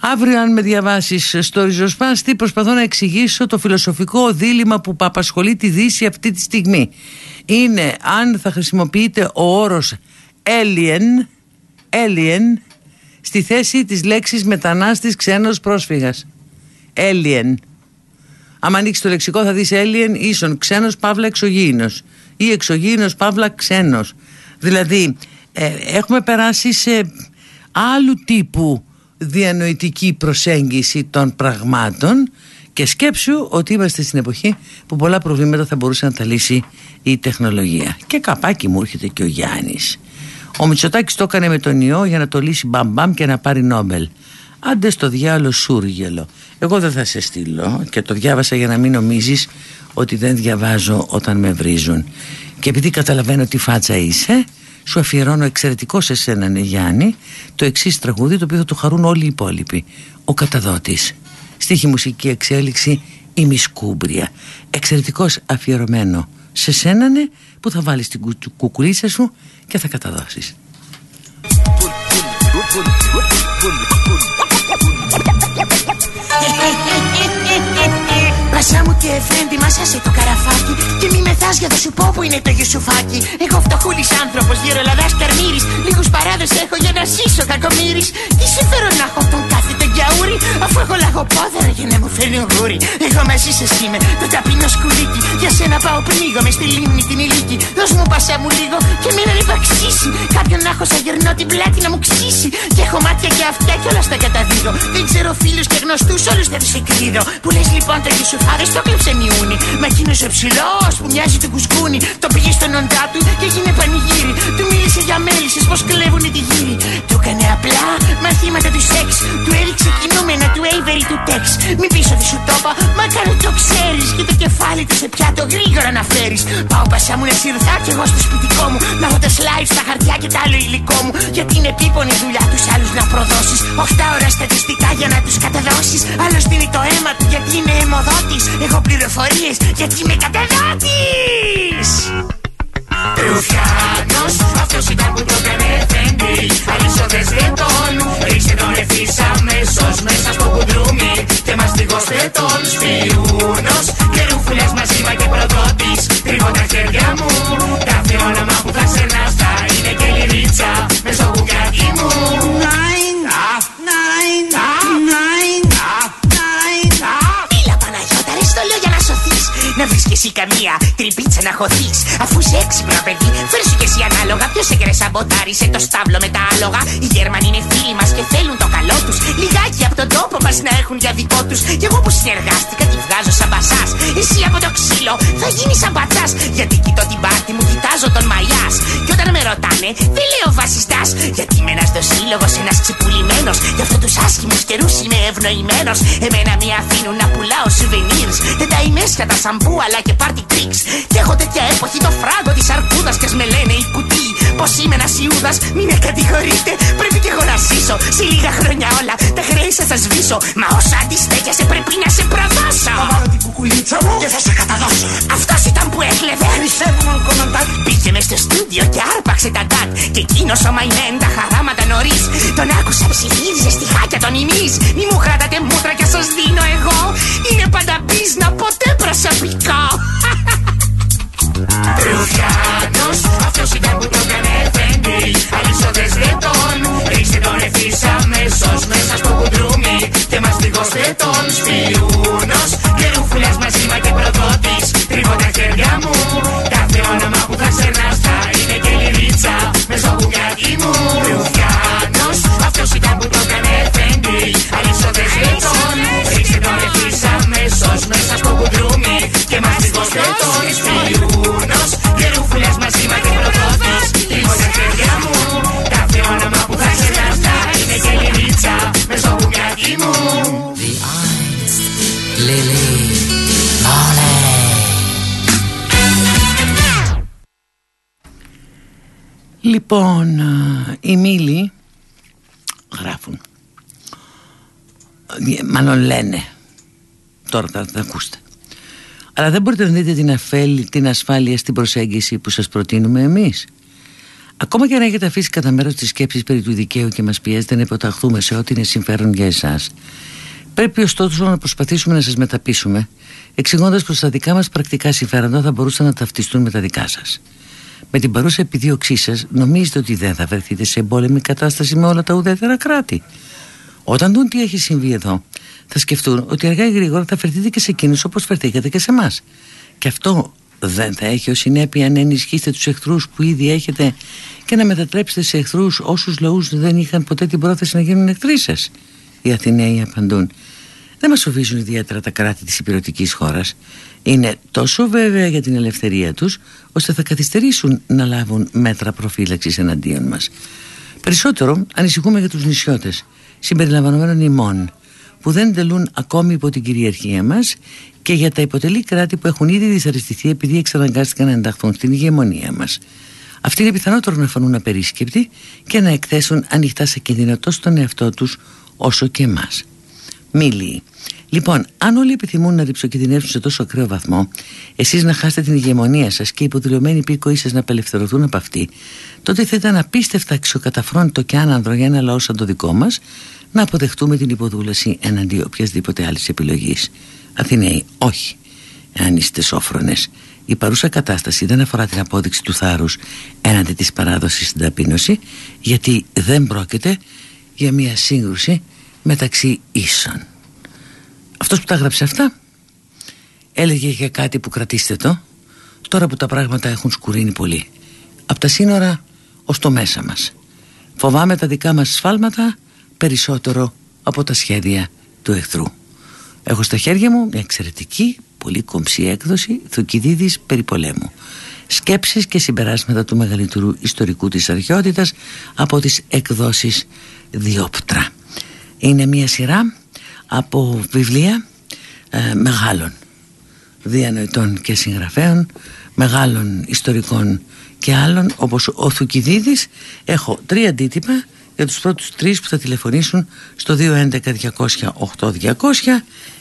Αύριο αν με διαβάσεις στο ριζοσπάστη προσπαθώ να εξηγήσω το φιλοσοφικό δίλημα που απασχολεί τη Δύση αυτή τη στιγμή. Είναι αν θα χρησιμοποιείται ο όρος alien, alien στη θέση της λέξης μετανάστης ξένος πρόσφυγας. Alien. Αν ανοίξεις το λεξικό θα δεις alien ίσον ξένος παύλα εξωγήινος ή εξωγήινος παύλα ξένος. Δηλαδή ε, έχουμε περάσει σε άλλου τύπου διανοητική προσέγγιση των πραγμάτων και σκέψου ότι είμαστε στην εποχή που πολλά προβλήματα θα μπορούσε να τα λύσει η τεχνολογία. Και καπάκι μου έρχεται και ο Γιάννης. Ο Μητσοτάκης το έκανε με τον ιό για να το λύσει μπαμ και να πάρει Νόμπελ. Άντε στο διάλογο σούργελο. Εγώ δεν θα σε στείλω και το διάβασα για να μην νομίζεις ότι δεν διαβάζω όταν με βρίζουν. Και επειδή καταλαβαίνω τι φάτσα είσαι, σου αφιερώνω εξαιρετικό σε σένα, ναι, Γιάννη, το εξή τραγούδι το οποίο θα το χαρούν όλοι οι υπόλοιποι. Ο καταδότη. Στίχη μουσική εξέλιξη η Μισκούμπρια. Εξαιρετικό αφιερωμένο σε σένα, ναι, που θα βάλει την κουκουλίτσα σου και θα καταδώσει. Πασά μου και εφέντη, μασάσε το καραφάκι. Και μη μεθάς για το σου πω που είναι το γιουσουφάκι. Εγώ φτωχούλης άνθρωπος, γερολαδά καρμύρη. Λίγους παράδε έχω για να ζήσω κακομύρης. Τι συμφέρον να έχω τον κάθε τον γιαούρι. Αφού έχω λαγοπόδαρα για να μου φέρνει ο γούρι. Εγώ μαζί σας είμαι, το ταπεινό σκουλίκι. Για σένα πάω πνίγω μες στη λίμνη την ηλίκη. Δώσ' μου πασά μου λίγο και μην υπαξίσει. Κάποιον να έχω σαν γερνό την πλάτη να μου ξύσει. Και έχω μάτια και αυτιά και όλα στα καταδίδω. Δεν ξέρω φίλους και γνωστούς, όλους δεν τους εκδίδω. Που λες λοιπόν το γιουσουφάρι το κλέψε μιούνι. Μα εκείνος ο ψηλός που μοιάζει το κουσκούνι. Το πήγε στον οντά του και έγινε πανηγύρι. Του μίλησε για μέλισσε πω κλέβουν τη γύρι. Του έκανε απλά μαθήματα του σεξ. Του έριξε κινούμενα του Avery του τεξ. Μην πει ότι σου το είπα, μα κάνω το ξέρεις. Και το κεφάλι του σε πιάτο γρήγορα να φέρεις. Πάω πασά μου να συρθά κι εγώ στο σπιτικό μου. Να έχω τα slides, στα χαρτιά και τα άλλο υλικό μου. Γιατί είναι επίπονη δουλειά τους άλλους να προδώσεις. 8 ώρα στατιστικά για να τους καταδώσεις. Άλλος δίνει το αίμα του γιατί είναι αιμοδότη. Έχω πληροφορίες γιατί είμαι καταδότης Ρουφιάνος, αυτός ήταν που το έκανε εφέντη Αλυσόδες δεν ρίξτε τον ευθύς αμέσως μέσα στο κουντρούμι Και μας λιγώστε τον σπιούνος Να βρει και εσύ καμία τρυπίτσα να χωθείς. Αφού είσαι έξυπνο παιδί, φέρ σου και εσύ ανάλογα. Ποιος έκανε σαμποτάρι σε το στάβλο με τα άλογα. Οι Γερμανοί είναι φίλοι μας και θέλουν το καλό τους. Λιγάκι από τον τόπο μας να έχουν για δικό τους. Κι εγώ που συνεργάστηκα τη βγάζω σαν μπασάς. Εσύ από το ξύλο θα γίνεις σαν πατσά. Γιατί κοιτώ την πάρτη μου, κοιτάζω τον μαλλιά. Και όταν με ρωτάνε, δεν λέω βασιστάς; Γιατί είμαι ένας στο σύλλογο, ένας ξυπουλημένο. Γι' αυτό τους άσχημου καιρούς είμαι ευνοημένος. Εμένα μία αφήνουν να πουλάω souvenirs. Δεν τα ημέσια τα σαμπού αλλά και party tricks. Και έχω τέτοια εποχή το φράγκο της αρκούδας και με λένε η κουτί. Πως είμαι ένας Ιούδας, μην με κατηγορείτε. Πρέπει και εγώ να ζήσω. Σε λίγα χρόνια όλα τα χρέη σας θα σβήσω. Μα όσα αντιστέκεσαι πρέπει να σε προδώσω. Θα βάλω την κουκουλίτσα μου και θα σε καταδώσω. Αυτός ήταν που έκλεβε. Πιστεύω, κομμαντάκ. Πήγε μες στο στούντιο και άρπαξε τα τάκ. Και εκείνος ο Μαϊμέν τα χαράματα νωρίς. Τον άκουσα ψιθύριζε στη χάκια των ημί. Μη μου κρατάτε μούτρα και σας δίνω εγώ. Είναι πάντα πίσνα, ποτέ προσωπικό. Ρουφιάνος, αυτός ήταν που το έκανε εφέντη Αλυσόδες τον, ρίξτε τον ευθύς αμέσως Μέσα στο κουντρούμι. Και μας πληγώστε τον Σπιούνος και ρουφουλάς μαζί μα και προδότης Τρίβω τα χέρια μου, κάθε όνομα που θα ξερνάς θα είναι και λιρίτσα Με στο κουκάκι μου. Ρουφιάνος, πληγώστε τον Σπιούνος και ρουφουλάς μαζί μα και προδότης Τρίβω τα χέρια μου, κάθε όνομα που θα ξερνάς θα είναι και λιρίτσα Με στο κουκάκι μου The eyes, Lily, Molly. Λοιπόν, α, οι μήλοι γράφουν. Ε, Μάλλον λένε. Τώρα θα τα ακούστε. Αλλά δεν μπορείτε να δείτε την, αφέλη, την ασφάλεια στην προσέγγιση που σας προτείνουμε εμείς. Ακόμα και αν έχετε αφήσει κατά μέρος τις σκέψεις περί του δικαίου και μας πιέζετε να υποταχθούμε σε ό,τι είναι συμφέρον για εσάς, πρέπει ωστόσο να προσπαθήσουμε να σας μεταπίσουμε, εξηγώντας πως τα δικά μας πρακτικά συμφέροντα θα μπορούσαν να ταυτιστούν με τα δικά σας. Με την παρούσα επιδίωξή σας, νομίζετε ότι δεν θα βρεθείτε σε εμπόλεμη κατάσταση με όλα τα ουδέτερα κράτη. Όταν δουν τι έχει συμβεί εδώ, θα σκεφτούν ότι αργά ή γρήγορα θα φερθείτε και σε εκείνους όπως φερθήκατε και σε εμάς. Και αυτό δεν θα έχει ως συνέπεια να ενισχύσετε τους εχθρούς που ήδη έχετε και να μετατρέψετε σε εχθρούς όσους λαούς δεν είχαν ποτέ την πρόθεση να γίνουν εχθροί σας. Οι Αθηναίοι απαντούν. Δεν μας φοβίζουν ιδιαίτερα τα κράτη της υπηρετικής χώρας. Είναι τόσο βέβαια για την ελευθερία τους, ώστε θα καθυστερήσουν να λάβουν μέτρα προφύλαξης εναντίον μας. Περισσότερο ανησυχούμε για τους νησιώτες, συμπεριλαμβανομένων ημών, που δεν τελούν ακόμη υπό την κυριαρχία μας και για τα υποτελή κράτη που έχουν ήδη δυσαρεστηθεί επειδή εξαναγκάστηκαν να ενταχθούν στην ηγεμονία μας. Αυτοί είναι πιθανότερο να φανούν απερίσκεπτοι και να εκθέσουν ανοιχτά σε κίνδυνο τόσο τον εαυτό τους όσο και εμάς. Μίλη. Λοιπόν, αν όλοι επιθυμούν να ρηψοκινδυνεύσουν σε τόσο ακραίο βαθμό, εσείς να χάσετε την ηγεμονία σας και οι υποδηλωμένοι υπήκοοι σας να απελευθερωθούν από αυτή, τότε θα ήταν απίστευτα αξιοκαταφρόνητο και άνανδρο για ένα λαό σαν το δικό μας να αποδεχτούμε την υποδούλαση εναντί οποιασδήποτε άλλης επιλογής. Αθηναίοι, όχι. Εάν είστε σόφρονες, η παρούσα κατάσταση δεν αφορά την απόδειξη του θάρρους έναντι της παράδοσης στην ταπείνωση, γιατί δεν πρόκειται για μια σύγκρουση μεταξύ ίσων. Αυτός που τα έγραψε αυτά έλεγε για κάτι που κρατήστε το τώρα που τα πράγματα έχουν σκουρίνει πολύ από τα σύνορα ως το μέσα μας φοβάμαι τα δικά μας σφάλματα περισσότερο από τα σχέδια του εχθρού. Έχω στα χέρια μου μια εξαιρετική πολύ κομψή έκδοση Θουκυδίδης περί πολέμου σκέψεις και συμπεράσματα του μεγαλύτερου ιστορικού της αρχαιότητας από τις εκδόσεις Διόπτρα. Είναι μια σειρά από βιβλία ε, μεγάλων διανοητών και συγγραφέων μεγάλων ιστορικών και άλλων όπως ο Θουκυδίδης. Έχω τρία αντίτυπα για τους πρώτους τρεις που θα τηλεφωνήσουν στο 211-200-8200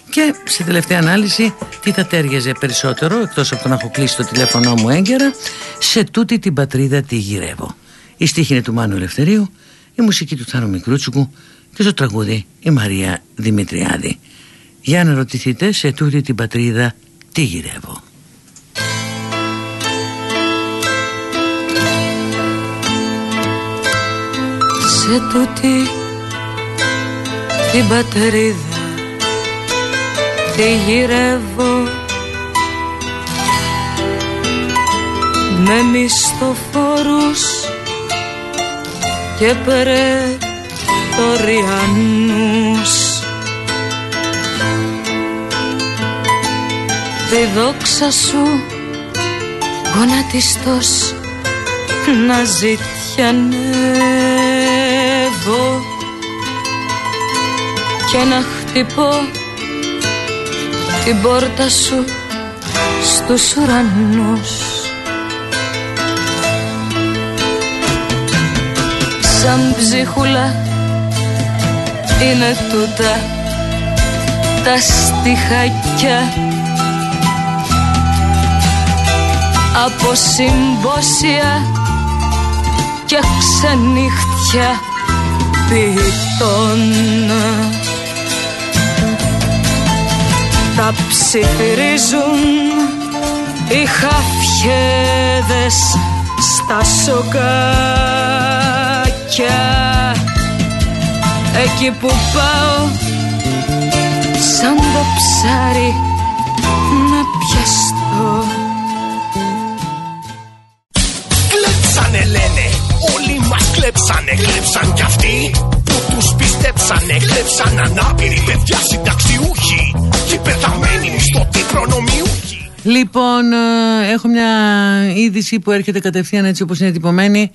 και σε τελευταία ανάλυση τι θα τέριαζε περισσότερο εκτός από το να έχω κλείσει το τηλέφωνο μου έγκαιρα σε τούτη την πατρίδα τη γυρεύω η στίχη είναι του Μάνου Ελευθερίου η μουσική του Θάνου Μικρούτσικου και στο τραγούδι η Μαρία Δημητριάδη. Για να ρωτηθείτε σε τούτη την πατρίδα τι γυρεύω σε τούτη την πατρίδα. Τη γυρεύω με μισθοφόρους και πρετοριανούς. Τη δόξα σου γονατιστός να ζητιανεύω και να χτυπώ την πόρτα σου στους ουρανούς. Σαν ψίχουλα είναι τούτα τα στιχάκια από συμπόσια και ξενύχτια σπιτών Τα ψιθυρίζουν οι χαφιέδες στα σοκάκια. Εκεί που πάω σαν το ψάρι να πιαστώ κλέψανε Κλέψαν κι αυτοί που τους πιστέψανε Κλέψαν ανάπηροι παιδιά συνταξιούχοι Και πεθαμένοι μισθωτοί προνομιούχοι Λοιπόν, ε, έχω μια είδηση που έρχεται κατευθείαν έτσι όπως είναι τυπωμένη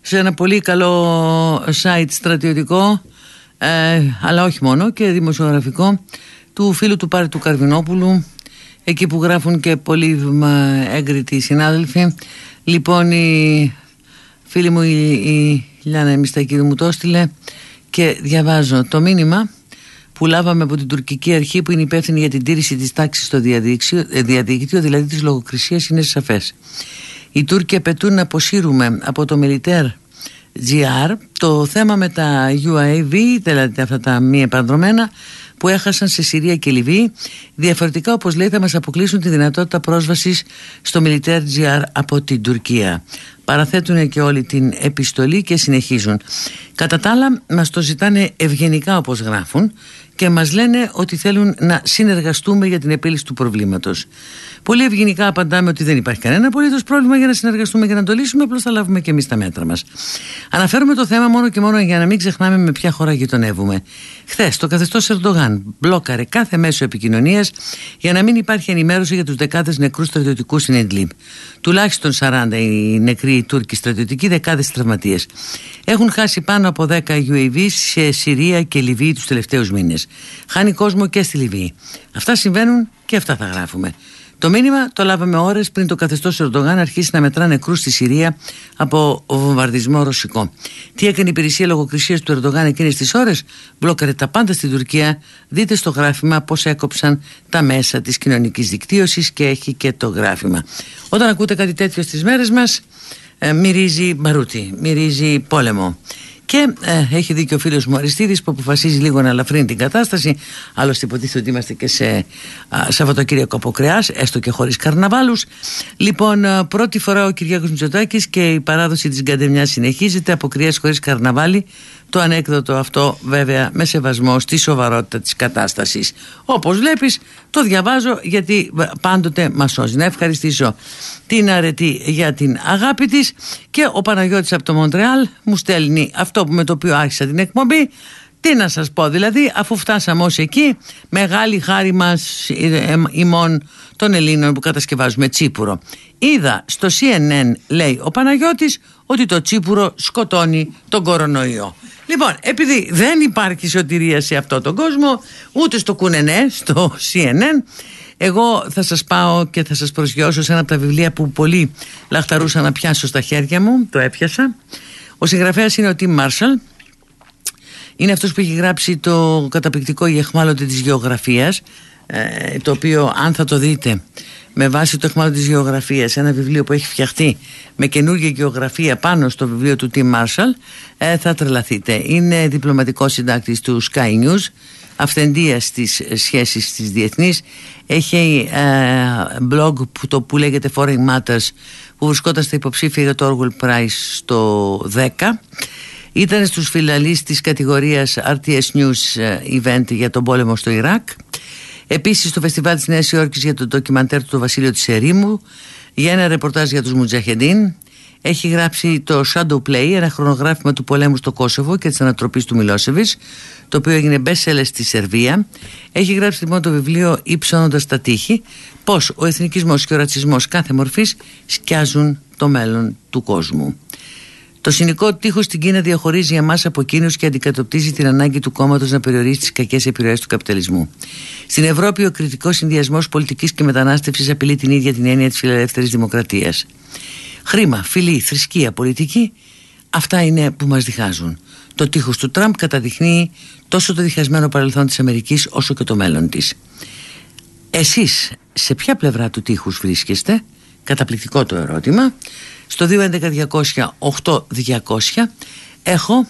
σε ένα πολύ καλό site στρατιωτικό ε, αλλά όχι μόνο και δημοσιογραφικό του φίλου του Πάρη του Καρβινόπουλου εκεί που γράφουν και πολύ έγκριτοι συνάδελφοι. Λοιπόν η φίλη μου η, η Λιάννα Εμιστακίδου μου το έστειλε και διαβάζω το μήνυμα που λάβαμε από την τουρκική αρχή που είναι υπεύθυνη για την τήρηση της τάξης στο ε, διαδίκτυο, δηλαδή της λογοκρισίας είναι σαφές. Οι Τούρκοι απαιτούν να αποσύρουμε από το Μιλιτέρ GR το θέμα με τα UAV, δηλαδή αυτά τα μη επανδρομένα που έχασαν σε Συρία και Λιβύη. Διαφορετικά, όπως λέει, θα μας αποκλείσουν τη δυνατότητα πρόσβασης στο Militaire GR από την Τουρκία. Παραθέτουν και όλη την επιστολή και συνεχίζουν. Κατά τα άλλα, μας το ζητάνε ευγενικά όπως γράφουν και μας λένε ότι θέλουν να συνεργαστούμε για την επίλυση του προβλήματος. Πολύ ευγενικά απαντάμε ότι δεν υπάρχει κανένα απολύτως πρόβλημα για να συνεργαστούμε και να το λύσουμε, απλώς θα λάβουμε και εμείς τα μέτρα μας. Αναφέρουμε το θέμα μόνο και μόνο για να μην ξεχνάμε με ποια χώρα γειτονεύουμε. Χθες το καθεστώς Ερντογάν μπλόκαρε κάθε μέσο επικοινωνίας για να μην υπάρχει ενημέρωση για τους δεκάδες νεκρούς στρατιωτικούς στην Εντλίμπ. Τουλάχιστον 40 οι νεκροί Τούρκοι στρατιωτικοί, δεκάδες τραυματίες. Έχουν χάσει πάνω από 10 UAV σε Συρία και Λιβύη τους τελευταίους μήνες. Χάνει κόσμο και στη Λιβύη. Αυτά συμβαίνουν και αυτά θα γράφουμε. Το μήνυμα το λάβαμε ώρες πριν το καθεστώς Ερντογάν αρχίσει να μετρά νεκρούς στη Συρία από βομβαρδισμό ρωσικό. Τι έκανε η υπηρεσία λογοκρισίας του Ερντογάν εκείνες τις ώρες, μπλόκαρε τα πάντα στην Τουρκία. Δείτε στο γράφημα πώς έκοψαν τα μέσα της κοινωνικής δικτύωσης και έχει και το γράφημα. Όταν ακούτε κάτι τέτοιο στις μέρες μας, ε, μυρίζει μπαρούτι, μυρίζει πόλεμο. Και ε, έχει δίκιο ο φίλος μου Αριστίδης που αποφασίζει λίγο να ελαφρύνει την κατάσταση. Άλλωστε, υποτίθεται ότι είμαστε και σε α, Σαββατοκύριακο από κρεάς, έστω και χωρίς καρναβάλους. Λοιπόν, α, πρώτη φορά ο Κυριάκος Μητσοτάκης και η παράδοση της Γκαντεμιάς συνεχίζεται από κρεάς χωρίς καρναβάλι. Το ανέκδοτο αυτό βέβαια με σεβασμό στη σοβαρότητα της κατάστασης. Όπως βλέπεις το διαβάζω γιατί πάντοτε μας σώζει. Να ευχαριστήσω την αρετή για την αγάπη της και ο Παναγιώτης από το Μοντρεάλ μου στέλνει αυτό που με το οποίο άρχισα την εκπομπή τι να σας πω δηλαδή αφού φτάσαμε ως εκεί μεγάλη χάρη μας ε, ημών των Ελλήνων που κατασκευάζουμε τσίπουρο. Είδα στο CNN λέει ο Παναγιώτης ότι το τσίπουρο σκοτώνει τον κορονοϊό. Λοιπόν, επειδή δεν υπάρχει σωτηρία σε αυτό τον κόσμο, ούτε στο κουνενέ, στο CNN, εγώ θα σας πάω και θα σας προσγειώσω σε ένα από τα βιβλία που πολύ λαχταρούσα να πιάσω στα χέρια μου, το έπιασα. Ο συγγραφέας είναι ο Τιμ Μάρσαλ, είναι αυτός που έχει γράψει το καταπληκτικό «Η εχμάλωτη της γεωγραφίας», ε, το οποίο αν θα το δείτε με βάση το εχμάλωτο της γεωγραφίας ένα βιβλίο που έχει φτιαχτεί με καινούργια γεωγραφία πάνω στο βιβλίο του Tim Marshall ε, θα τρελαθείτε. Είναι διπλωματικός συντάκτης του Sky News αυθεντίας στις σχέσεις της διεθνής. Έχει ε, blog που, το, που λέγεται Foreign Matters που βρισκόταν στα υποψήφια για το Orwell Prize στο 10 ήταν στους φιλαλείς της κατηγορίας RTS News ε, Event για τον πόλεμο στο Ιράκ Επίσης στο φεστιβάλ της Νέας Υόρκης για το ντοκιμαντέρ του Βασίλειο της Ερήμου για ένα ρεπορτάζ για τους Μουτζαχεντίν έχει γράψει το Shadow Play, ένα χρονογράφημα του πολέμου στο Κόσοβο και της ανατροπής του Μιλόσεβης, το οποίο έγινε best στη Σερβία. Έχει γράψει λοιπόν το βιβλίο «Υψώνοντας τα τείχη», πώς ο εθνικισμός και ο ρατσισμός κάθε μορφής σκιάζουν το μέλλον του κόσμου. Το συνικό τείχος στην Κίνα διαχωρίζει εμάς από εκείνους και αντικατοπτρίζει την ανάγκη του κόμματος να περιορίσει τις κακές επιρροές του καπιταλισμού. Στην Ευρώπη, ο κριτικός συνδυασμός πολιτικής και μετανάστευσης απειλεί την ίδια την έννοια της φιλελεύθερης δημοκρατίας. Χρήμα, φιλή, θρησκεία, πολιτική, αυτά είναι που μας διχάζουν. Το τείχος του Τραμπ καταδεικνύει τόσο το διχασμένο παρελθόν της Αμερικής όσο και το μέλλον της. Εσείς σε ποια πλευρά του τείχους βρίσκεστε, καταπληκτικό το ερώτημα. Στο 211-200-8200 έχω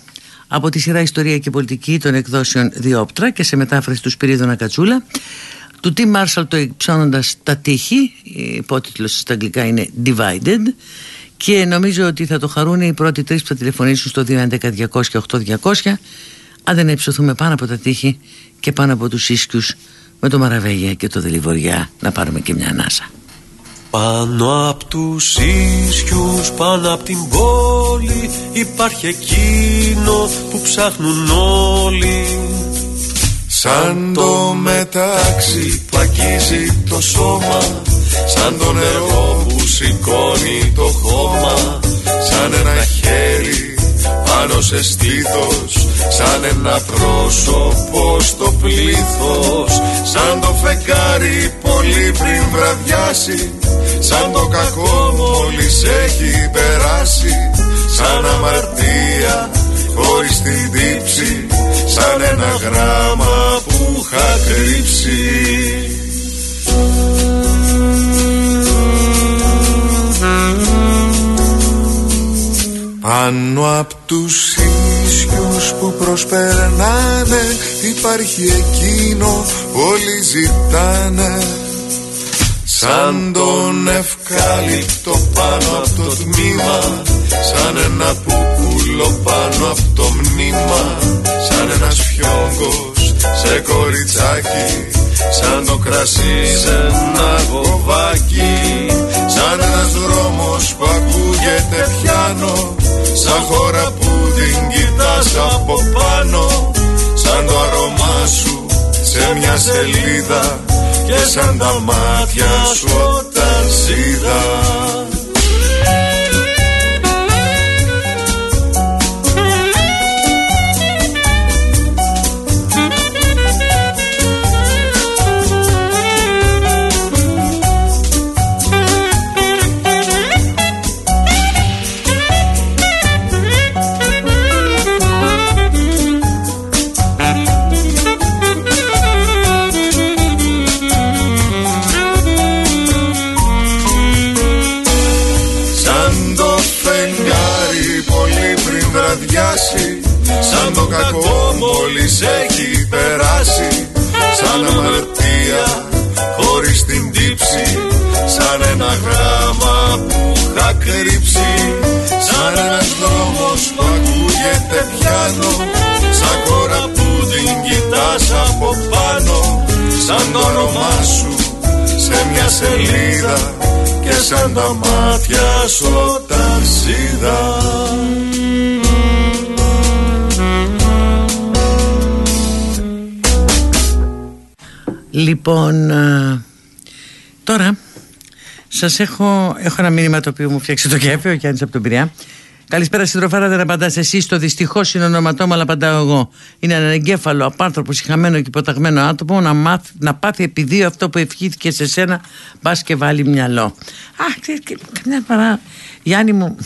από τη σειρά Ιστορία και Πολιτική των εκδόσεων Διόπτρα και σε μετάφραση του Σπυρίδωνα Κατσούλα του Tim Marshall το «Υψώνοντας τα τείχη» υπότιτλος στα αγγλικά είναι Divided και νομίζω ότι θα το χαρούν οι πρώτοι τρεις που θα τηλεφωνήσουν στο 211-200-8200 αν δεν υψωθούμε πάνω από τα τείχη και πάνω από τους ίσκιους με το Μαραβέγια και το Δελιβοριά να πάρουμε και μια ανάσα. Πάνω από τους ίσιους, πάνω από την πόλη Υπάρχει εκείνο που ψάχνουν όλοι. Σαν το μετάξι που αγγίζει το σώμα Σαν το νερό που σηκώνει το χώμα Σαν ένα χέρι πάνω σε στήθος Σαν ένα πρόσωπο στο πλήθος Σαν το φεγγάρι πολύ πριν βραδιάσει Σαν το κακό μόλις έχει περάσει Σαν αμαρτία χωρίς την τύψη Σαν ένα γράμμα που είχα κρύψει. Πάνω απ' τους ίσιους που προσπερνάνε Υπάρχει εκείνο όλοι ζητάνε Σαν τον ευκάλυπτο πάνω από το τμήμα Σαν ένα πούπουλο πάνω από το μνήμα Σαν ένας φιόγκος σε κοριτσάκι Σαν το κρασί σε ένα γοβάκι Σαν ένας δρόμος που ακούγεται πιάνο Σαν χώρα που την κοιτάς από πάνω Σαν το αρώμα σου σε μια σελίδα Και σαν τα μάτια σου όταν σίδα έχει γράμμα που είχα κρύψει. Σαν ένας δρόμος που ακούγεται πιάνο Σαν χώρα που την κοιτάς από πάνω Σαν το όνομά σου σε μια σελίδα Και σαν τα μάτια σου όταν σίδα. Λοιπόν, ε, τώρα σας έχω, έχω ένα μήνυμα το οποίο μου φτιάξει το κέφι, ο Γιάννης από τον Πειραιά. Καλησπέρα συντροφάρα, δεν απαντάς εσύ. Το δυστυχώς είναι ονοματό, αλλά απαντάω εγώ. Είναι ένα εγκέφαλο, απάνθρωπος, συχαμένο και υποταγμένο άτομο να, μάθ, να πάθει επειδή αυτό που ευχήθηκε σε σένα πα και βάλει μυαλό. Α, καμιά φορά, Γιάννη μου,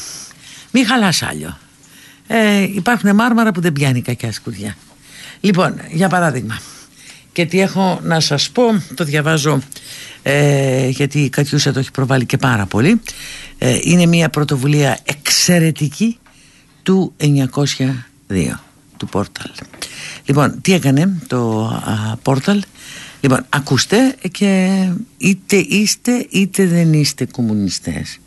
μην χαλάς άλλο. Ε, υπάρχουν μάρμαρα που δεν πιάνει κακιά σκουριά. Λοιπόν, για παράδειγμα, και τι έχω να σας πω το διαβάζω ε, γιατί η Κατιούσα το έχει προβάλει και πάρα πολύ. Ε, είναι μια πρωτοβουλία εξαιρετική του 902 του πόρταλ. Λοιπόν τι έκανε το πόρταλ; Λοιπόν ακούστε και είτε είστε είτε δεν είστε κομμουνιστές.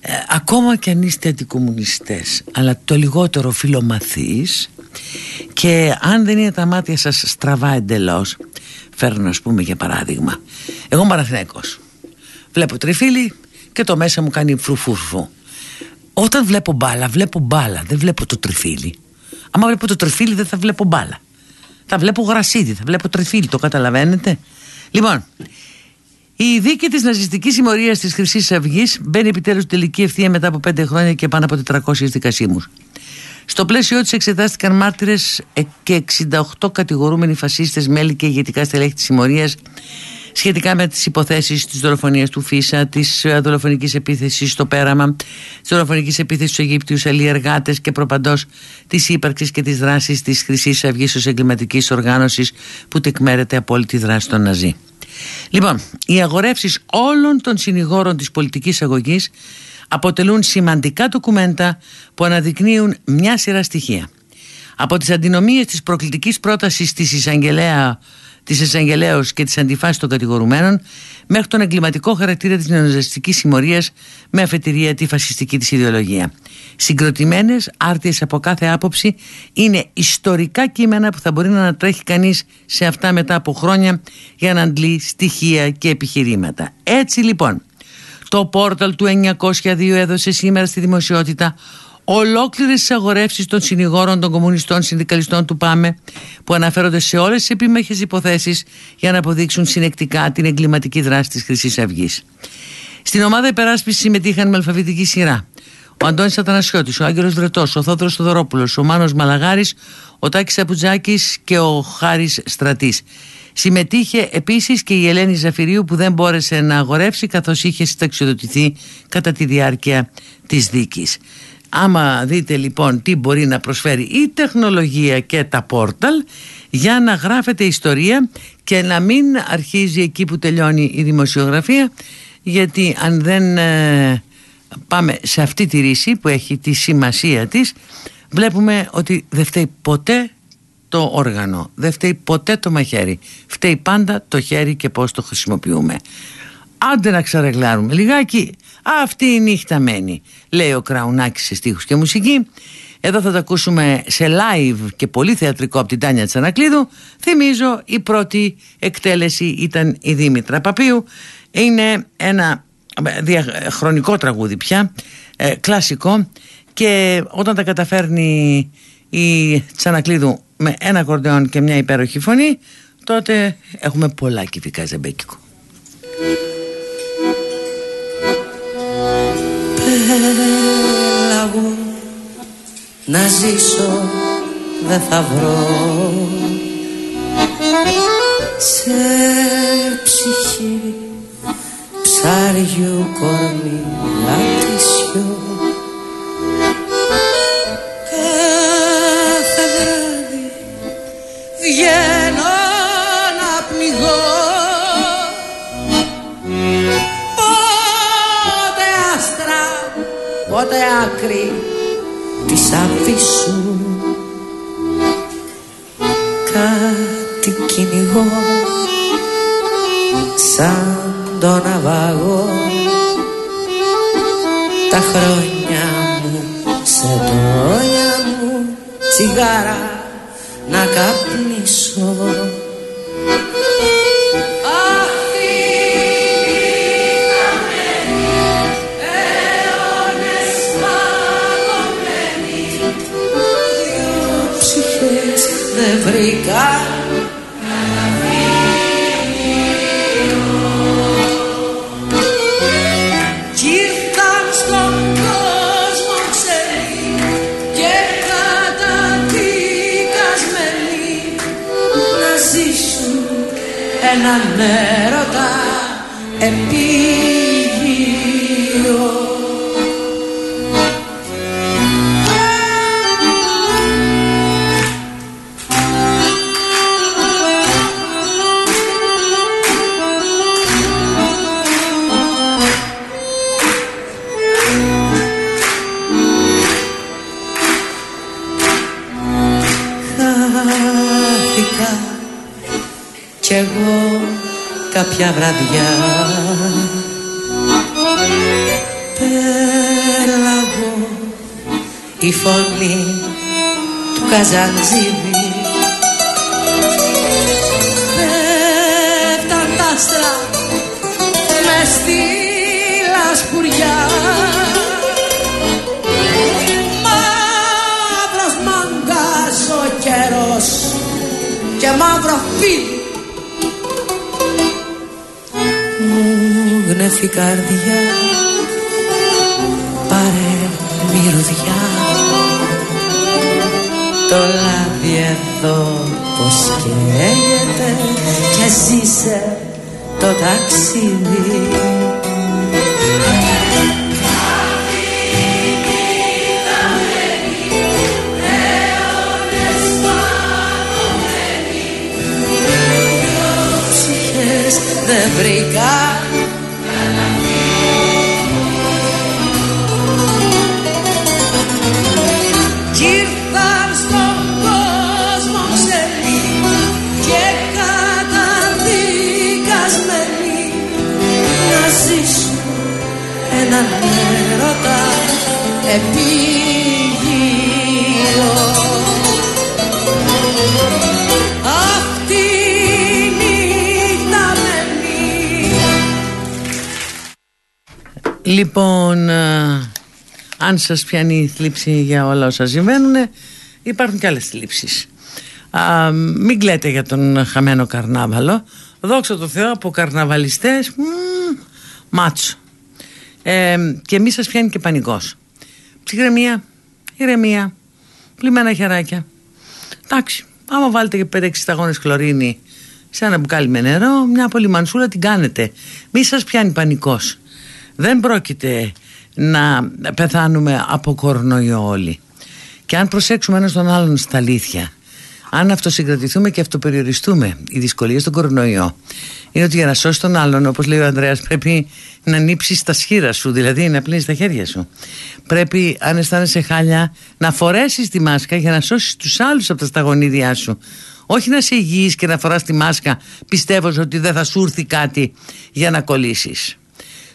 Ε, ακόμα και αν είστε αντικομμουνιστές αλλά το λιγότερο φιλομαθείς και αν δεν είναι τα μάτια σας στραβά εντελώς φέρνω ας πούμε για παράδειγμα. Εγώ είμαι βλέπω τριφύλι και το μέσα μου κάνει φρουφουρφου όταν βλέπω μπάλα βλέπω μπάλα δεν βλέπω το τριφύλι. Άμα βλέπω το τριφύλι δεν θα βλέπω μπάλα. Θα βλέπω γρασίδι, θα βλέπω τριφύλι το καταλαβαίνετε; Λοιπόν η δίκη της ναζιστικής συμμορίας της Χρυσής Αυγής μπαίνει επιτέλους τελική ευθεία μετά από πέντε χρόνια και πάνω από 400 δικασίμους. Στο πλαίσιο της εξετάστηκαν μάρτυρες και 68 κατηγορούμενοι φασίστες, μέλη και ηγετικά στελέχη της συμμορίας σχετικά με τις υποθέσεις της δολοφονίας του Φίσα, της δολοφονικής επίθεσης στο Πέραμα, της δολοφονικής επίθεσης στου Αιγύπτιου αλλιεργάτε και προπαντός της ύπαρξης και της δράσης της Χρυσής Αυγής ως εγκληματικής οργάνωσης που τεκμέρεται από όλη τη δράση των Ναζί. Λοιπόν, οι αγορεύσεις όλων των συνηγόρων της πολιτικής αγωγής αποτελούν σημαντικά ντοκουμέντα που αναδεικνύουν μια σειρά στοιχεία. Από τις αντινομίες της προκλητικής πρότασης της εισαγγελέα της εισαγγελέως και της αντιφάσης των κατηγορουμένων μέχρι τον εγκληματικό χαρακτήρα της νεοζαστικής συμμορίας με αφετηρία τη φασιστική της ιδεολογία. Συγκροτημένες, άρτιες από κάθε άποψη, είναι ιστορικά κείμενα που θα μπορεί να ανατρέχει κανείς σε αυτά μετά από χρόνια για να αντλεί στοιχεία και επιχειρήματα. Έτσι λοιπόν, το πόρταλ του 902 έδωσε σήμερα στη δημοσιότητα ολόκληρες τις αγορεύσεις των συνηγόρων των κομμουνιστών συνδικαλιστών του ΠΑΜΕ που αναφέρονται σε όλες τις επίμεχε υποθέσεις για να αποδείξουν συνεκτικά την εγκληματική δράση της Χρυσής Αυγής. Στην ομάδα υπεράσπιση συμμετείχαν με αλφαβητική σειρά ο Αντώνης Αθανασιώτης, ο Άγγελος Βρετός, ο Θόδωρος Θοδωρόπουλος, ο Μάνος Μαλαγάρης, ο Τάκης Απουτζάκης και ο Χάρης Στρατής. Συμμετείχε επίσης και η Ελένη Ζαφυρίου που δεν μπόρεσε να αγορεύσει καθώς είχε συνταξιοδοτηθεί κατά τη διάρκεια της δίκης. Άμα δείτε λοιπόν τι μπορεί να προσφέρει η τεχνολογία και τα πόρταλ για να γράφετε ιστορία και να μην αρχίζει εκεί που τελειώνει η δημοσιογραφία γιατί αν δεν ε, πάμε σε αυτή τη ρίση που έχει τη σημασία της βλέπουμε ότι δεν φταίει ποτέ το όργανο, δεν φταίει ποτέ το μαχαίρι. Φταίει πάντα το χέρι και πώς το χρησιμοποιούμε. Άντε να ξαρεγλάρουμε λιγάκι. Αυτή η νύχτα μένει λέει ο Κραουνάκης σε στίχους και μουσική. Εδώ θα τα ακούσουμε σε live και πολύ θεατρικό από την Τάνια Τσανακλείδου. Θυμίζω η πρώτη εκτέλεση ήταν η Δήμητρα Παπίου. Είναι ένα διαχρονικό τραγούδι πια ε, κλασικό. Και όταν τα καταφέρνει η Τσανακλείδου με ένα κορδεόν και μια υπέροχη φωνή τότε έχουμε πολλά κυβικά ζεμπέκικο Πέλαγο να ζήσω δεν θα βρω. Σε ψυχή ψάριου κορμί λατρίσιο πότε άκρη της αφήσου Κάτι κυνηγώ σαν το ναυαγό τα χρόνια μου σε τόνια μου τσιγάρα να καπνίσω έναν έρωτα επίγειο κάποια βραδιά. Πέλαγω η φωνή του Καζαντζίδη Πέφταν τα άστρα μες στη λασπουριά. Μαύρος μαγκάς ο καιρός και μαύρο φίλι γνέφει καρδιά πάρε μυρωδιά το λάδι εδώ πως καίγεται και ζήσε το ταξίδι. Δεν βρήκα επίγειο Αυτή νύχτα με μία Λοιπόν, ε, αν σας πιάνει η θλίψη για όλα όσα συμβαίνουν, υπάρχουν και άλλες θλίψεις. Α, μην κλαίτε για τον χαμένο καρνάβαλο. Δόξα τω Θεώ από καρναβαλιστές, μ, μάτσο. Ε, και μη σας πιάνει και πανικός. Ψυχραιμία, ηρεμία, πλημμένα χεράκια. Εντάξει, άμα βάλετε και 5-6 σταγόνες χλωρίνη σε ένα μπουκάλι με νερό, μια πολύ μανσούλα την κάνετε. Μη σας πιάνει πανικός. Δεν πρόκειται να πεθάνουμε από κορονοϊό όλοι. Και αν προσέξουμε ένα τον άλλον στα αλήθεια, αν αυτοσυγκρατηθούμε και αυτοπεριοριστούμε, η δυσκολία στον κορονοϊό είναι ότι για να σώσεις τον άλλον, όπως λέει ο Ανδρέας, πρέπει να νύψεις τα σχήρα σου, δηλαδή να πλύνεις τα χέρια σου. Πρέπει, αν αισθάνεσαι χάλια, να φορέσεις τη μάσκα για να σώσεις τους άλλους από τα σταγονίδια σου. Όχι να είσαι υγιής και να φοράς τη μάσκα πιστεύω ότι δεν θα σου έρθει κάτι για να κολλήσεις.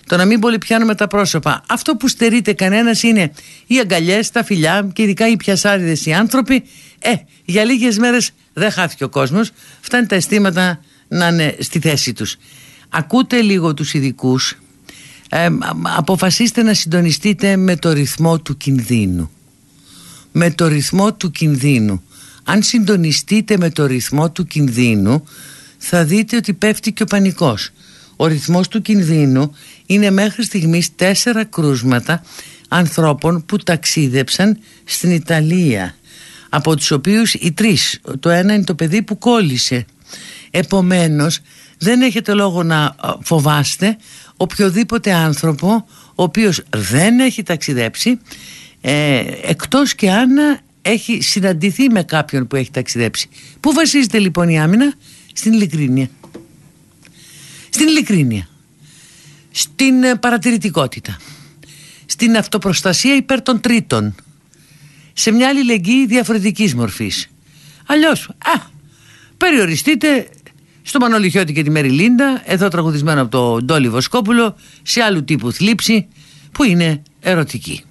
Το να μην πολύ πιάνουμε τα πρόσωπα. Αυτό που στερείται κανένας είναι οι αγκαλιές, τα φιλιά και ειδικά οι πιασάριδες οι άνθρωποι. Ε, για λίγες μέρες δεν χάθηκε ο κόσμος. Φτάνει τα αισθήματα να είναι στη θέση τους. Ακούτε λίγο τους ειδικούς. Ε, αποφασίστε να συντονιστείτε με το ρυθμό του κινδύνου. Με το ρυθμό του κινδύνου. Αν συντονιστείτε με το ρυθμό του κινδύνου θα δείτε ότι πέφτει και ο πανικός. Ο ρυθμός του κινδύνου είναι μέχρι στιγμής τέσσερα κρούσματα ανθρώπων που ταξίδεψαν στην Ιταλία από τους οποίους οι τρεις το ένα είναι το παιδί που κόλλησε. Επομένως δεν έχετε λόγο να φοβάστε οποιοδήποτε άνθρωπο ο οποίος δεν έχει ταξιδέψει ε, εκτός και αν έχει συναντηθεί με κάποιον που έχει ταξιδέψει. Πού βασίζεται λοιπόν η άμυνα; Στην ειλικρίνεια. Στην ειλικρίνεια. Στην ε, παρατηρητικότητα. Στην αυτοπροστασία υπέρ των τρίτων σε μια αλληλεγγύη διαφορετικής μορφής. Αλλιώς α, περιοριστείτε στο Μανώλη και τη Μέρη Λίντα εδώ τραγουδισμένο από τον Ντόλι Βοσκόπουλο σε άλλου τύπου θλίψη που είναι ερωτική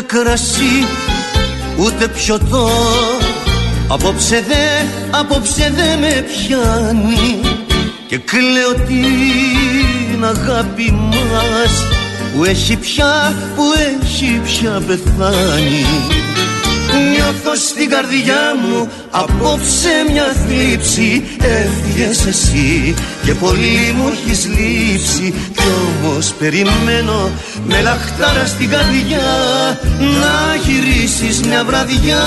Ούτε κρασί, ούτε πιωτό. Απόψε δε, απόψε δε με πιάνει. Και κλαίω την αγάπη μας Που έχει πια, που έχει πια πεθάνει Νιώθω στην καρδιά μου. Απόψε μια θλίψη Έφυγες εσύ. Και πολύ μου έχεις λείψει. Κι όμως περιμένω με λαχτάρα στην καρδιά Να γυρίσεις μια βραδιά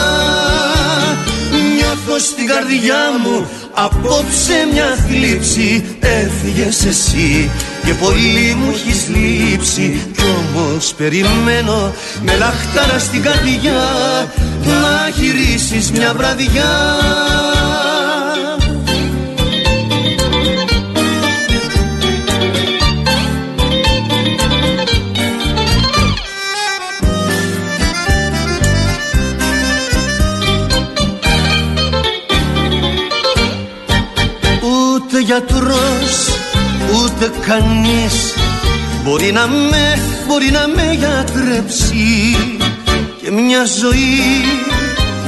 Νιώθω στην καρδιά μου. Απόψε μια θλίψη Έφυγες εσύ. Και πολύ μου έχεις λείψει. Κι όμως περιμένω με λαχτάρα στην καρδιά. Να γυρίσεις μια βραδιά γιατρός ούτε κανείς. Μπορεί να με, μπορεί να με γιατρέψει. Και μια ζωή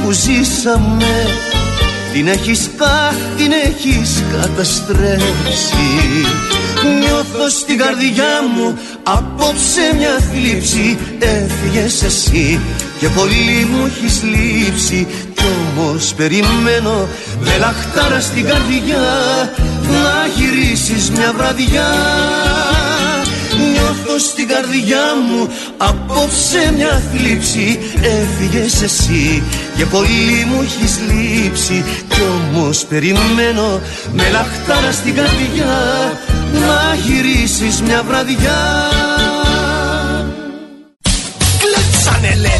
που ζήσαμε Την έχεις κα, την έχεις καταστρέψει. Νιώθω στην καρδιά μου απόψε μια θλίψη. Έφυγες εσύ και πολύ μου έχεις λείψει. Κι όμως περιμένω με λαχτάρα στην καρδιά Να γυρίσεις μια βραδιά. Νιώθω στην καρδιά μου απόψε μια θλίψη Έφυγες εσύ και πολύ μου έχεις λείψει. Κι όμως περιμένω με λαχτάρα στην καρδιά Να γυρίσεις μια βραδιά. Κλέψανε λένε,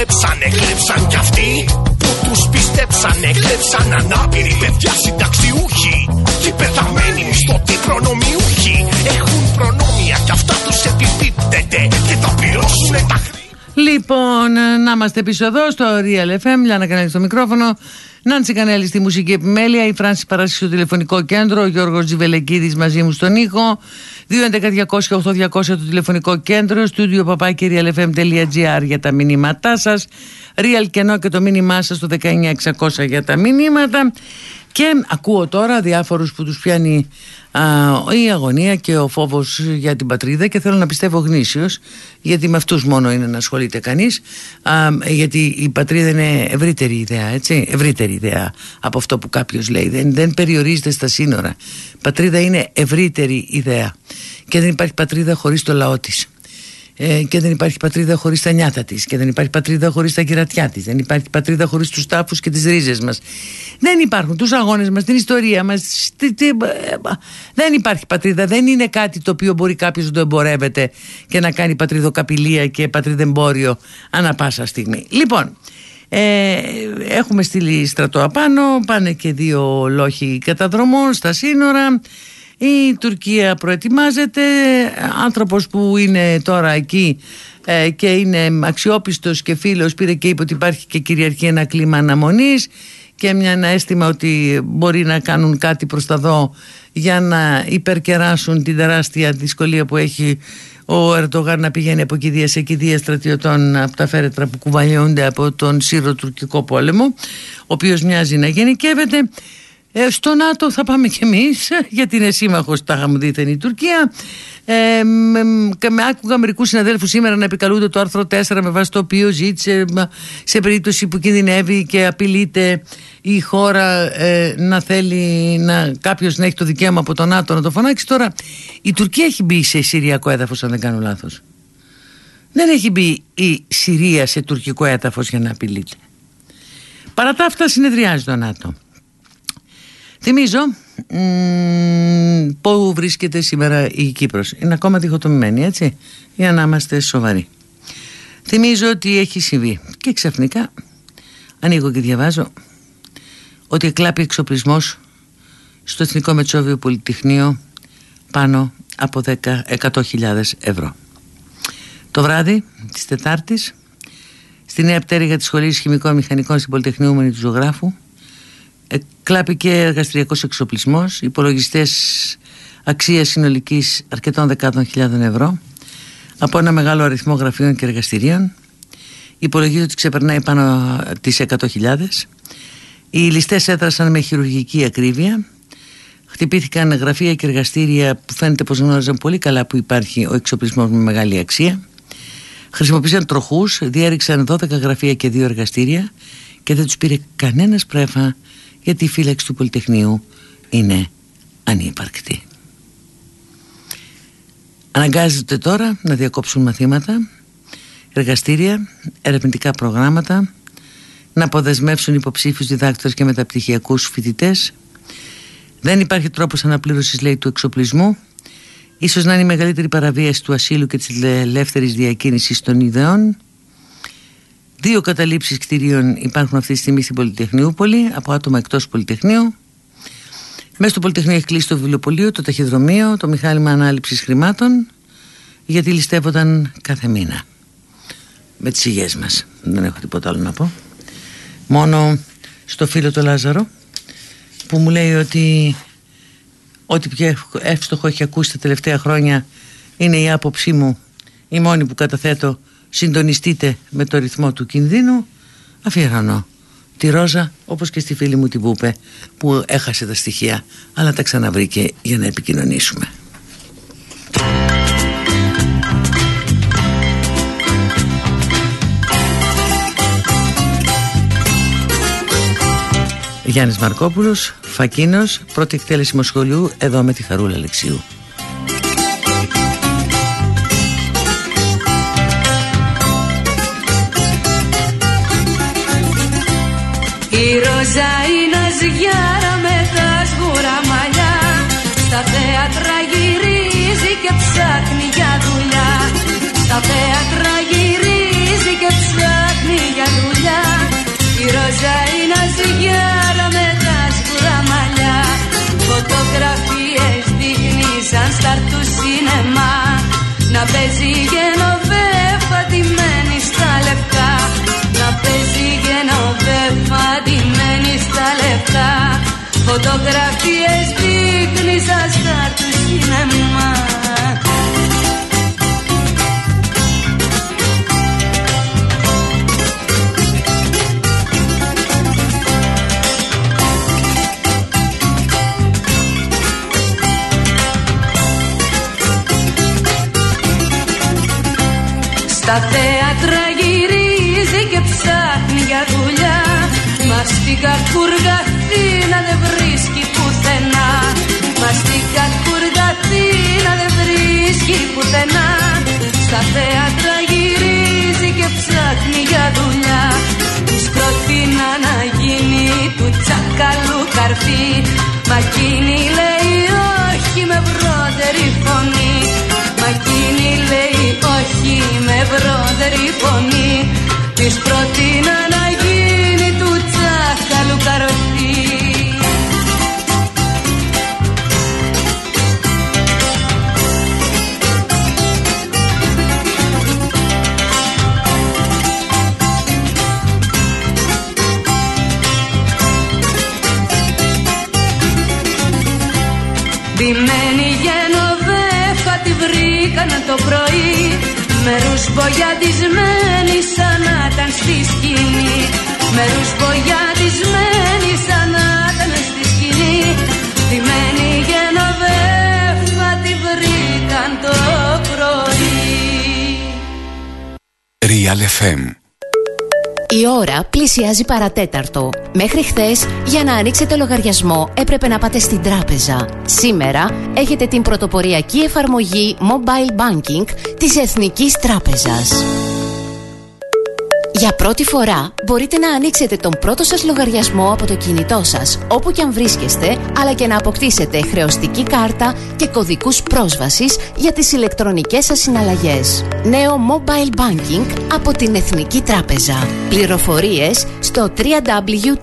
κλέψαν, εκλέψαν κι αυτοί. Που τους πιστέψανε εκλέψαν ανάπηροι παιδιά συνταξιούχοι. Και πεθαμένοι μισθωτοί προνομιούχοι. Έχουν προνόμια κι αυτά τους επιπίπτεται και τα πληρώσουν τα χρήματα Λοιπόν, να είμαστε πίσω εδώ στο Real FM, Λιάννα Κανέλη στο μικρόφωνο, Νάντσι Κανέλη στη μουσική επιμέλεια, η Φράνση Παράση στο τηλεφωνικό κέντρο, ο Γιώργος Τζιβελεκίδης μαζί μου στον ήχο, 211-200-8200 το τηλεφωνικό κέντρο, στούντιο παπάκι realfm.gr για τα μηνύματά σας, Real Κενό και το μήνυμά σας στο 19600 για τα μηνύματα. Και ακούω τώρα διάφορους που τους πιάνει α, η αγωνία και ο φόβος για την πατρίδα και θέλω να πιστεύω γνήσιος γιατί με αυτούς μόνο είναι να ασχολείται κανείς. Α, γιατί η πατρίδα είναι ευρύτερη ιδέα έτσι ευρύτερη ιδέα από αυτό που κάποιος λέει. Δεν, δεν περιορίζεται στα σύνορα. Πατρίδα είναι ευρύτερη ιδέα. Και δεν υπάρχει πατρίδα χωρίς το λαό της ε, και δεν υπάρχει πατρίδα χωρίς τα νιάτα της, και δεν υπάρχει πατρίδα χωρίς τα κυρατιά της, δεν υπάρχει πατρίδα χωρίς τους τάφους και τις ρίζες μας. Δεν υπάρχουν τους αγώνες μας, την ιστορία μας. Δεν υπάρχει πατρίδα. Δεν είναι κάτι το οποίο μπορεί κάποιος να το εμπορεύεται και να κάνει πατριδοκαπηλεία και πατριδεμπόριο ανά πάσα στιγμή. Λοιπόν, ε, έχουμε στείλει στρατό απάνω, πάνε και δύο λόχοι καταδρομών στα σύνορα. Η Τουρκία προετοιμάζεται, άνθρωπος που είναι τώρα εκεί ε, και είναι αξιόπιστος και φίλος πήρε και είπε ότι υπάρχει και κυριαρχεί ένα κλίμα αναμονής και μια, ένα αίσθημα ότι μπορεί να κάνουν κάτι προς τα δω για να υπερκεράσουν την τεράστια δυσκολία που έχει ο Ερντογάν να πηγαίνει από κηδεία σε κηδεία στρατιωτών από τα φέρετρα που κουβαλιούνται από τον Σύρο-Τουρκικό πόλεμο ο οποίος μοιάζει να γενικεύεται ε, στο ΝΑΤΟ θα πάμε κι εμείς γιατί είναι σύμμαχος τα μου δίθεν η Τουρκία. Ε, με, άκουγα μερικούς συναδέλφους σήμερα να επικαλούνται το άρθρο 4 με βάση το οποίο ζήτησε σε περίπτωση που κινδυνεύει και απειλείται η χώρα ε, να θέλει να, κάποιος να έχει το δικαίωμα από το ΝΑΤΟ να το φωνάξει. Τώρα η Τουρκία έχει μπει σε Συριακό έδαφος αν δεν κάνω λάθος. Δεν έχει μπει η Συρία σε τουρκικό έδαφος για να απειλείται. Παρά τα αυτά συνεδριάζει το ΝΑΤΟ Θυμίζω πού βρίσκεται σήμερα η Κύπρος. Είναι ακόμα διχοτομημένη έτσι για να είμαστε σοβαροί. Θυμίζω ότι έχει συμβεί και ξαφνικά ανοίγω και διαβάζω ότι εκλάπει εξοπλισμός στο Εθνικό Μετσόβιο Πολυτεχνείο πάνω από 100.000 ευρώ. Το βράδυ της Τετάρτης στη νέα πτέρυγα της Σχολής Χημικών Μηχανικών στην Πολυτεχνείο του Ζωγράφου κλάπηκε εργαστηριακός εξοπλισμός, υπολογιστές αξίας συνολικής αρκετών δεκάτων χιλιάδων ευρώ από ένα μεγάλο αριθμό γραφείων και εργαστηρίων. Υπολογίζεται ότι ξεπερνάει πάνω τις 100.000. Οι ληστές έδρασαν με χειρουργική ακρίβεια. Χτυπήθηκαν γραφεία και εργαστήρια που φαίνεται πως γνώριζαν πολύ καλά που υπάρχει ο εξοπλισμός με μεγάλη αξία. Χρησιμοποίησαν τροχούς, διέριξαν 12 γραφεία και 2 εργαστήρια και δεν τους πήρε κανένας πρέφα γιατί η φύλαξη του Πολυτεχνείου είναι ανύπαρκτη. Αναγκάζεται τώρα να διακόψουν μαθήματα, εργαστήρια, ερευνητικά προγράμματα, να αποδεσμεύσουν υποψήφιους διδάκτορες και μεταπτυχιακούς φοιτητές. Δεν υπάρχει τρόπος αναπλήρωσης λέει του εξοπλισμού. Ίσως να είναι η μεγαλύτερη παραβίαση του ασύλου και της ελεύθερης διακίνησης των ιδεών. Δύο καταλήψεις κτηρίων υπάρχουν αυτή τη στιγμή στην Πολυτεχνιούπολη από άτομα εκτός Πολυτεχνείου. Μέσα στο Πολυτεχνείο έχει κλείσει το βιβλιοπωλείο, το ταχυδρομείο, το μηχάλημα ανάληψης χρημάτων γιατί ληστεύονταν κάθε μήνα με τις υγιές μας. Δεν έχω τίποτα άλλο να πω. Μόνο στο φίλο το Λάζαρο που μου λέει ότι ό,τι πιο εύστοχο έχει ακούσει τα τελευταία χρόνια είναι η άποψή μου η μόνη που καταθέτω συντονιστείτε με το ρυθμό του κινδύνου αφιερώνω τη Ρόζα όπως και στη φίλη μου την Πούπε που έχασε τα στοιχεία αλλά τα ξαναβρήκε για να επικοινωνήσουμε Γιάννης Μαρκόπουλος, Φακίνος, πρώτη εκτέλεση μοσχολιού εδώ με τη Χαρούλα Αλεξίου. φωτογραφίες δείχνει σαν στάρ του σινεμά. Να παίζει γενοβέ φατημένη στα λεφτά. Να παίζει γενοβέ φατημένη στα λεφτά. Φωτογραφίες δείχνεις σαν στάρ του σινεμά. Μα στην κακουργαθήνα δεν βρίσκει πουθενά. Μα στην κακουργαθήνα δεν βρίσκει πουθενά. Στα θέατρα γυρίζει και ψάχνει για δουλειά. Της προτείνα να γίνει του τσακαλού καρφί. Μα εκείνη λέει όχι με βρότερη φωνή. Μα εκείνη λέει όχι με βρότερη φωνή. Της προτείνα να Με ρουσμπογιατισμένη σαν να ήταν στη σκηνή. Με ρουσμπογιατισμένη σαν να ήταν στη σκηνή. Ντυμένη γενοβέφα τη βρήκαν το πρωί. Real FM Η ώρα πλησιάζει παρατέταρτο. Μέχρι χθες, για να ανοίξετε λογαριασμό, έπρεπε να πάτε στην τράπεζα. Σήμερα έχετε την πρωτοποριακή εφαρμογή Mobile Banking της Εθνικής Τράπεζας. Για πρώτη φορά μπορείτε να ανοίξετε τον πρώτο σας λογαριασμό από το κινητό σας όπου και αν βρίσκεστε αλλά και να αποκτήσετε χρεωστική κάρτα και κωδικούς πρόσβασης για τις ηλεκτρονικές σας συναλλαγές. Νέο Mobile Banking από την Εθνική Τράπεζα. Πληροφορίες στο www.nbg.gr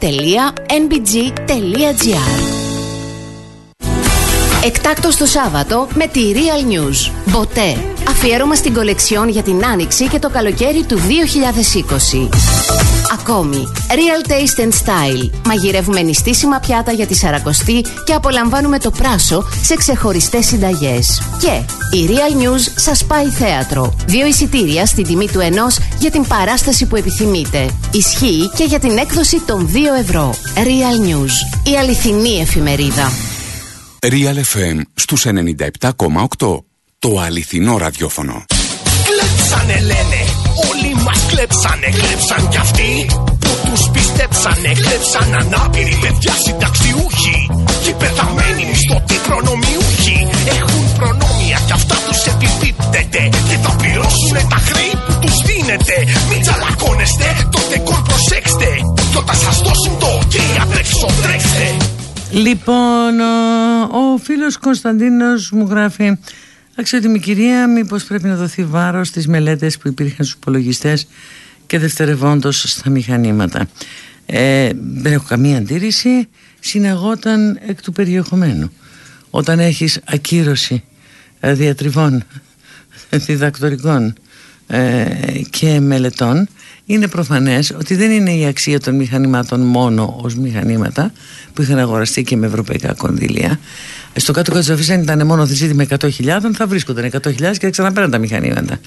Εκτάκτος το Σάββατο με τη Real News. Μποτέ. Αφιέρωμα στην κολεξιόν για την Άνοιξη και το καλοκαίρι του 2020. Ακόμη, Real Taste and Style. Μαγειρεύουμε νηστίσιμα πιάτα για τη Σαρακοστή και απολαμβάνουμε το πράσο σε ξεχωριστές συνταγές. Και η Real News σας πάει θέατρο. Δύο εισιτήρια στην τιμή του ενός για την παράσταση που επιθυμείτε. Ισχύει και για την έκδοση των 2 ευρώ. Real News. Η αληθινή εφημερίδα. Real FM στους 97,8. Το αληθινό ραδιόφωνο. Κλέψανε λένε, όλοι μας κλέψανε. Κλέψαν κι αυτοί που τους πιστέψανε. Κλέψαν ανάπηροι παιδιά συνταξιούχοι Και πεθαμένοι μισθωτοί προνομιούχοι. Έχουν προνόμια κι αυτά τους επιπίπτεται Και θα πληρώσουνε τα χρέη που τους δίνετε. Μην τσαλακώνεστε, το τεκόρ προσέξτε Κι όταν σας δώσουν το ok απ' τρέξτε Λοιπόν, ο, ο φίλος Κωνσταντίνος μου γράφει Αξιότιμη κυρία, μήπως πρέπει να δοθεί βάρος στις μελέτες που υπήρχαν στους υπολογιστές και δευτερευόντως στα μηχανήματα. Ε, δεν έχω καμία αντίρρηση, συναγόταν εκ του περιεχομένου. Όταν έχεις ακύρωση ε, διατριβών, διδακτορικών ε, και μελετών, είναι προφανές ότι δεν είναι η αξία των μηχανημάτων μόνο ως μηχανήματα που είχαν αγοραστεί και με ευρωπαϊκά κονδύλια. Στο κάτω κάτω της αν ήταν μόνο με 100.000 θα βρίσκονταν 100.000 και θα ξαναπέραν τα μηχανήματα.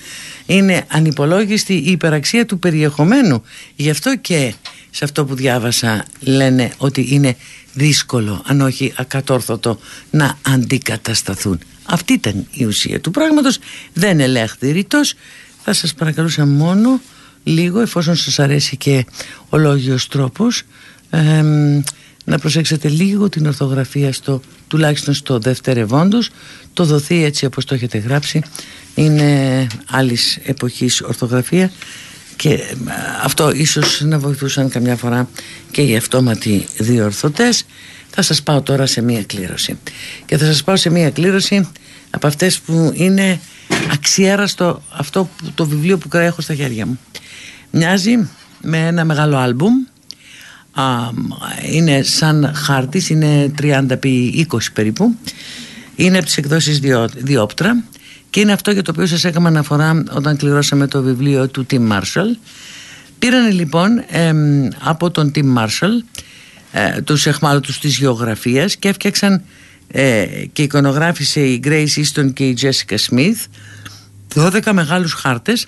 Είναι ανυπολόγιστη η υπεραξία του περιεχομένου. Γι' αυτό και σε αυτό που διάβασα λένε ότι είναι δύσκολο αν όχι ακατόρθωτο να αντικατασταθούν. Αυτή ήταν η ουσία του πράγματος. Δεν ελέγχθη ρητός. Θα σας παρακαλούσα μόνο λίγο εφόσον σας αρέσει και ο λόγιος τρόπος να προσέξετε λίγο την ορθογραφία στο, τουλάχιστον στο δευτερευόντος. Το δοθεί έτσι όπως το έχετε γράψει. Είναι άλλης εποχής ορθογραφία και αυτό ίσως να βοηθούσαν καμιά φορά και οι αυτόματοι διορθωτές. Θα σας πάω τώρα σε μία κλήρωση. Και θα σας πάω σε μία κλήρωση από αυτές που είναι αξιέραστο αυτό που, το βιβλίο που έχω στα χέρια μου Μοιάζει με ένα μεγάλο άλμπουμ. Είναι σαν χάρτης, είναι 30 επί 20 περίπου. Είναι από τις εκδόσεις Διόπτρα και είναι αυτό για το οποίο σας έκανα αναφορά όταν κληρώσαμε το βιβλίο του Tim Marshall. Πήραν λοιπόν από τον Tim Marshall ε, τους εχμάλωτους της γεωγραφίας και έφτιαξαν ε, και εικονογράφησε η Grace Easton και η Jessica Smith 12 μεγάλους χάρτες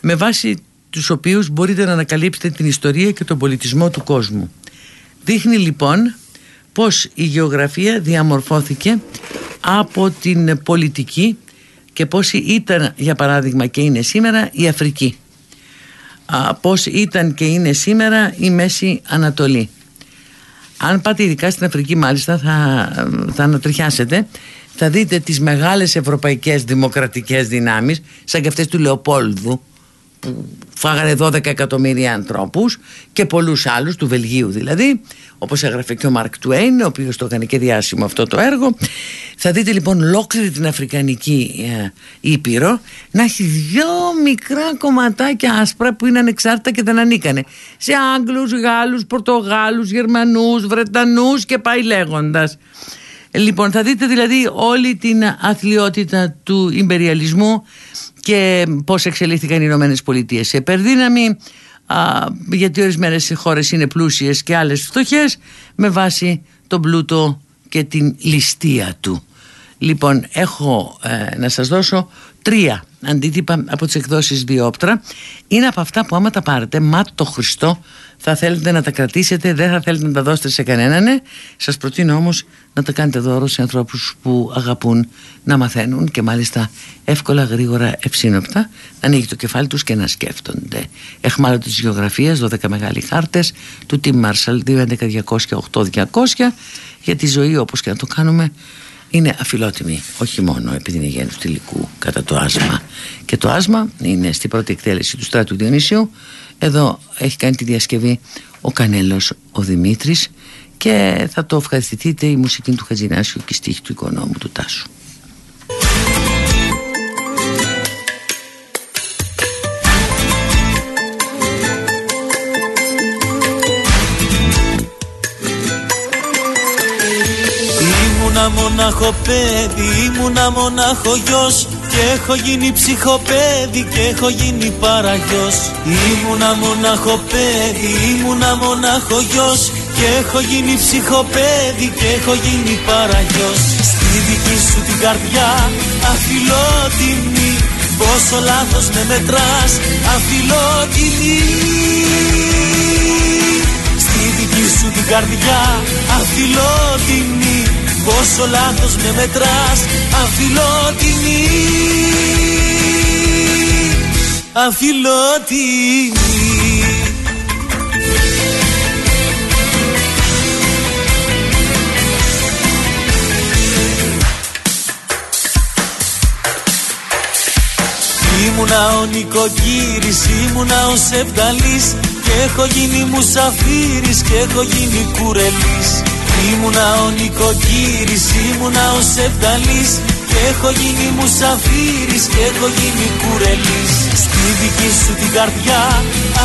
με βάση τους οποίους μπορείτε να ανακαλύψετε την ιστορία και τον πολιτισμό του κόσμου. Δείχνει λοιπόν πως η γεωγραφία διαμορφώθηκε από την πολιτική και πώς ήταν για παράδειγμα και είναι σήμερα η Αφρική. Πώς ήταν και είναι σήμερα η Μέση Ανατολή. Αν πάτε ειδικά στην Αφρική μάλιστα θα, θα ανατριχιάσετε θα δείτε τις μεγάλες ευρωπαϊκές δημοκρατικές δυνάμεις σαν και αυτές του Λεοπόλδου που φάγανε 12 εκατομμύρια ανθρώπους και πολλούς άλλους του Βελγίου δηλαδή όπως έγραφε και ο Μαρκ Τουέιν ο οποίος το έκανε και διάσημο αυτό το έργο. Θα δείτε λοιπόν ολόκληρη την Αφρικανική ε, Ήπειρο να έχει δυο μικρά κομματάκια άσπρα που είναι ανεξάρτητα και δεν ανήκανε. Σε Άγγλους, Γάλλους, Πορτογάλους, Γερμανούς, Βρετανούς και πάει λέγοντας. Λοιπόν θα δείτε δηλαδή όλη την αθλειότητα του ιμπεριαλισμού και πώς εξελίχθηκαν οι Ηνωμένες Πολιτείες σε υπερδύναμη γιατί ορισμένες χώρες είναι πλούσιες και άλλες φτωχές με βάση τον πλούτο και την ληστεία του. Λοιπόν, έχω ε, να σας δώσω τρία αντίτυπα από τις εκδόσεις Διόπτρα. Είναι από αυτά που άμα τα πάρετε, μα το Χριστό, θα θέλετε να τα κρατήσετε, δεν θα θέλετε να τα δώσετε σε κανέναν. Ναι. Σας προτείνω όμως να τα κάνετε δώρο σε ανθρώπους που αγαπούν να μαθαίνουν και μάλιστα εύκολα, γρήγορα, ευσύνοπτα να ανοίγει το κεφάλι τους και να σκέφτονται. Εχμάλωτη της γεωγραφίας, 12 μεγάλοι χάρτες του Tim Marshall 211-200-8200 για τη ζωή όπως και να το κάνουμε είναι αφιλότιμη όχι μόνο επειδή είναι γέννη του υλικού κατά το άσμα. Και το άσμα είναι στην πρώτη εκτέλεση του στράτου Διονύσιου. Εδώ έχει κάνει τη διασκευή ο Κανέλος ο Δημήτρης και θα το ευχαριστηθείτε η μουσική του Χατζινάσιου και η στίχη του οικονόμου του Τάσου Ήμουνα μονάχο παιδί, ήμουνα μονάχο γιος. Και έχω γίνει ψυχοπέδι και έχω γίνει παραγιός. Ήμουνα μονάχο παιδί, ήμουνα μονάχο γιος. Και έχω γίνει ψυχοπέδι και έχω γίνει παραγιός. Στη δική σου την καρδιά αφιλότιμη. Πόσο λάθος με μετράς αφιλότιμη. Στη δική σου την καρδιά αφιλότιμη Πόσο λάθος με μετράς Αφιλότιμη. Αφιλότιμη. Ήμουνα ο νοικοκύρης, ήμουνα ο Σεβδαλής Και έχω γίνει μουσαφύρης και έχω γίνει κουρελής Ήμουνα ο νοικοκύρης, ήμουνα ο Σεφταλής Και έχω γίνει μουσαφύρης και έχω γίνει κουρελής. Στη δική σου την καρδιά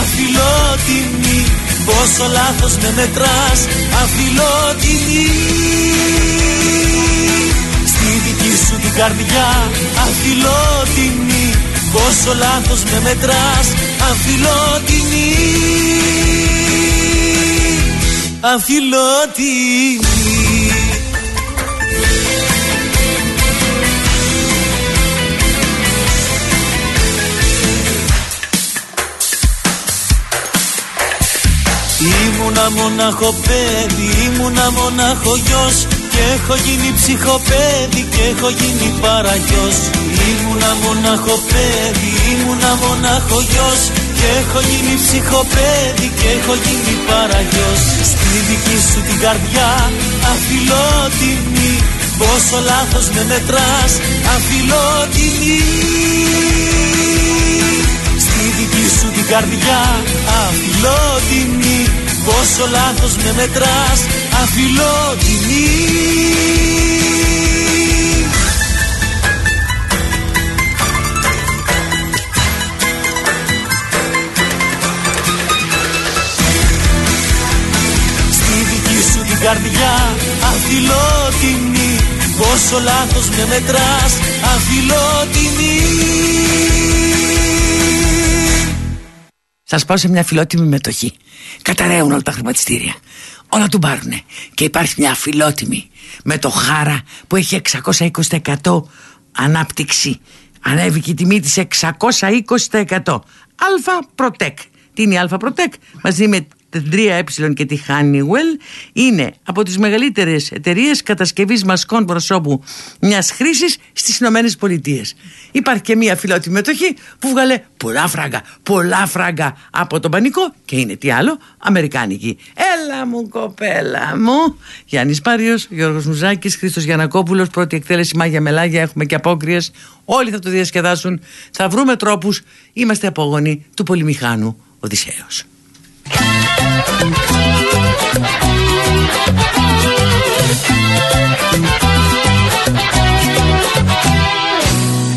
αφιλότιμη Πόσο λάθος με μετράς αφιλότιμη. Στη δική σου την καρδιά αφιλότιμη Πόσο λάθος με μετράς αφιλότιμη αφιλότιμη Ήμουνα μονάχο παιδί, ήμουνα μονάχο γιος Και έχω γίνει ψυχοπέδι και έχω γίνει παραγιός. Ήμουνα μονάχο παιδί, ήμουνα μονάχο γιος και έχω γίνει ψυχοπέδι και έχω γίνει παραγιός. Στη δική σου την καρδιά αφιλότιμη Πόσο λάθος με μετράς αφιλότιμη Στη δική σου την καρδιά αφιλότιμη Πόσο λάθος με μετράς αφιλότιμη καρδιά αφιλότιμη Πόσο λάθος με μετράς αφιλότιμη Θα πάω σε μια φιλότιμη μετοχή. Καταραίουν όλα τα χρηματιστήρια. Όλα του πάρουνε. Και υπάρχει μια φιλότιμη με το χάρα που έχει 620% ανάπτυξη. Ανέβηκε η τιμή της 620%. Αλφα Προτέκ. Τι είναι η Αλφα Προτέκ; Μαζί με την 3Ε και τη Honeywell είναι από τις μεγαλύτερες εταιρείες κατασκευής μασκών προσώπου μιας χρήσης στις Ηνωμένες Πολιτείες. Υπάρχει και μια φιλότιμη μετοχή που βγάλε πολλά φράγκα, πολλά φράγκα από τον πανικό και είναι τι άλλο, αμερικάνικη. Έλα μου κοπέλα μου. Γιάννης Πάριος, Γιώργος Μουζάκης, Χρήστος Γιανακόπουλος, πρώτη εκτέλεση Μάγια Μελάγια, έχουμε και απόκριες. Όλοι θα το διασκεδάσουν, θα βρούμε τρόπους, είμαστε απόγονοι του πολυμηχάνου Οδυσσέως.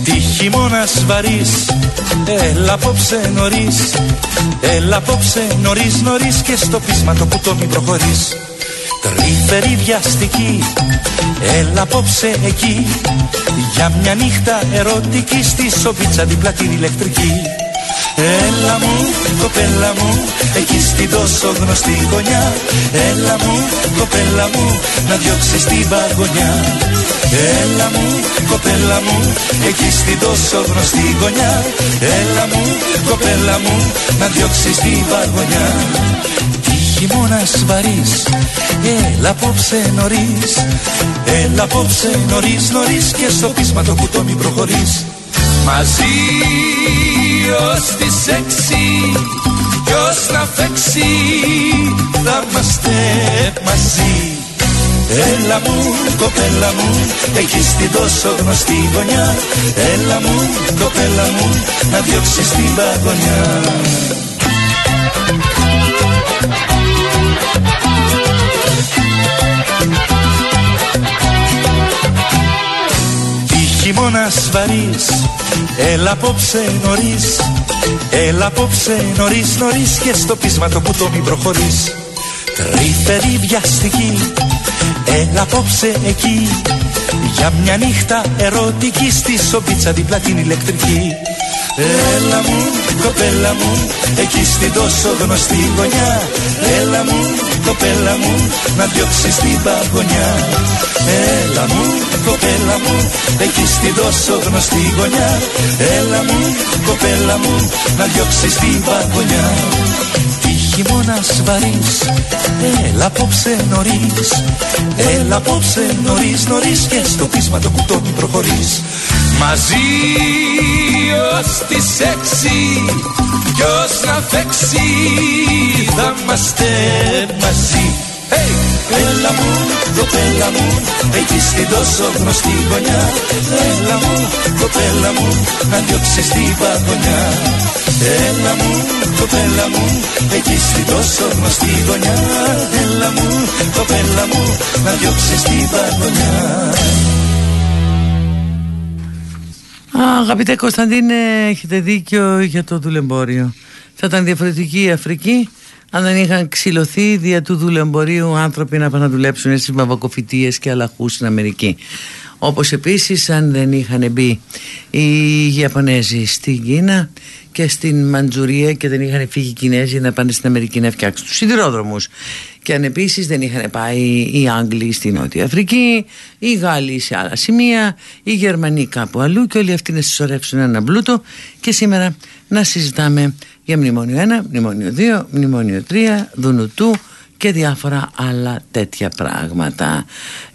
Τι χειμώνας βαρύς, έλα απόψε νωρίς Έλα απόψε νωρίς νωρίς και στο πείσμα το το μην προχωρείς. Τρυφερή βιαστική, έλα απόψε εκεί Για μια νύχτα ερωτική στη σοβίτσα δίπλα την ηλεκτρική Έλα μου, κοπέλα μου, εκεί στην τόσο γνωστή γωνιά. Έλα μου, κοπέλα μου, να διώξεις την παγωνιά. Έλα μου, κοπέλα μου, εκεί στην τόσο γνωστή γωνιά. Έλα μου, κοπέλα μου, να διώξεις την παγωνιά. Τι χειμώνας βαρύς, έλα απόψε νωρίς. Έλα απόψε νωρίς νωρίς και στο πείσμα το κουτό μην προχωρείς Μαζί ως τις έξι κι ως να φέξει θα είμαστε μαζί. Έλα μου, κοπέλα μου, εκεί στην τόσο γνωστή γωνιά. Έλα μου, κοπέλα μου, να διώξεις την παγωνιά χειμώνας βαρύς. Έλα απόψε νωρίς Έλα απόψε νωρίς νωρίς Και στο πείσμα το που το μην προχωρείς. Τρυφερή βιαστική Έλα απόψε εκεί. Για μια νύχτα ερωτική Στη σοπίτσα δίπλα την ηλεκτρική Έλα μου, κοπέλα μου, εκεί στην τόσο γνωστή γωνιά. Έλα μου, κοπέλα μου, να διώξεις την παγωνιά. Έλα μου, κοπέλα μου, εκεί στην τόσο γνωστή γωνιά. Έλα μου, κοπέλα μου, να διώξεις την παγωνιά. Τι χειμώνας βαρύς, έλα απόψε νωρίς. Έλα απόψε νωρίς νωρίς και στο πείσμα το κουτό μην προχωρείς. Μαζί ως τις έξι. Κι ως να φέξει θα είμαστε μαζί. Hey! Έλα μου, κοπέλα μου, εκεί στην τόσο γνωστή γωνιά. Έλα μου, κοπέλα μου, να διώξεις την παγωνιά. Έλα μου, κοπέλα μου, εκεί στην τόσο γνωστή γωνιά. Έλα μου, κοπέλα μου, να διώξεις την παγωνιά Αγαπητέ Κωνσταντίνε, έχετε δίκιο για το δουλεμπόριο. Θα ήταν διαφορετική η Αφρική αν δεν είχαν ξυλωθεί δια του δουλεμπορίου άνθρωποι να πάνε να δουλέψουν στις μαβακοφυτίες και αλαχούς στην Αμερική. Όπως επίσης αν δεν είχαν μπει οι Ιαπωνέζοι στην Κίνα και στην Μαντζουρία και δεν είχαν φύγει οι Κινέζοι να πάνε στην Αμερική να φτιάξουν τους σιδηρόδρομους. Και αν επίσης δεν είχαν πάει οι Άγγλοι στη Νότια Αφρική οι Γάλλοι σε άλλα σημεία οι Γερμανοί κάπου αλλού και όλοι αυτοί να συσσωρεύσουν ένα πλούτο και σήμερα να συζητάμε για μνημόνιο 1, μνημόνιο 2, μνημόνιο 3, Δουνουτού και διάφορα άλλα τέτοια πράγματα.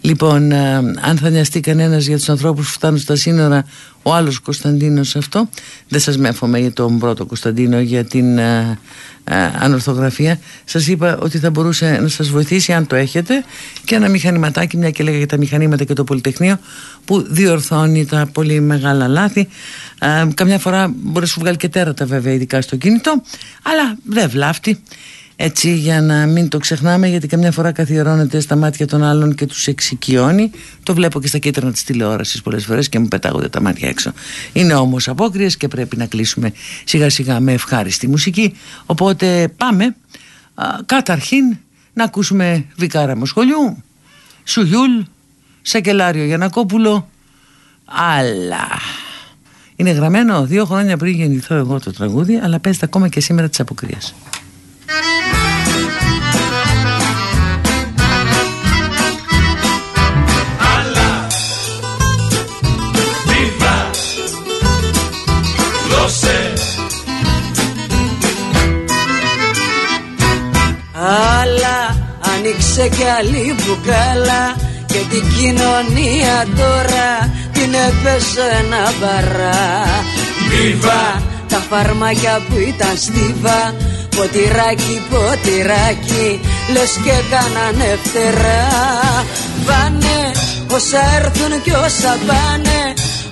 Λοιπόν, ε, αν θα νοιαστεί κανένας για τους ανθρώπους που φτάνουν στα σύνορα, ο άλλος Κωνσταντίνος αυτό, δεν σας με για τον πρώτο Κωνσταντίνο για την ε, ε, ανορθογραφία, σας είπα ότι θα μπορούσε να σας βοηθήσει αν το έχετε και ένα μηχανηματάκι, μια και λέγα για τα μηχανήματα και το Πολυτεχνείο που διορθώνει τα πολύ μεγάλα λάθη. Ε, καμιά φορά μπορείς να σου βγάλει και τέρατα βέβαια ειδικά στο κινητό, αλλά δεν βλάφτει έτσι για να μην το ξεχνάμε γιατί καμιά φορά καθιερώνεται στα μάτια των άλλων και τους εξοικειώνει. Το βλέπω και στα κίτρινα της τηλεόρασης πολλές φορές και μου πετάγονται τα μάτια έξω. Είναι όμως απόκριες και πρέπει να κλείσουμε σιγά σιγά με ευχάριστη μουσική. Οπότε πάμε α, καταρχήν να ακούσουμε Βικάρα Μοσχολιού Σουγιούλ Σακελάριο Γιανακόπουλο αλλά. Είναι γραμμένο δύο χρόνια πριν γεννηθώ εγώ το τραγούδι, αλλά παίζεται ακόμα και σήμερα τη αποκρία. Αλλά άνοιξε κι άλλη μπουκάλα και την κοινωνία τώρα την έπεσε ένα μπαρά Βίβα. Τα φαρμάκια που ήταν στίβα Ποτηράκι, ποτηράκι Λες και κάνανε φτερά. Πάνε όσα έρθουν κι όσα πάνε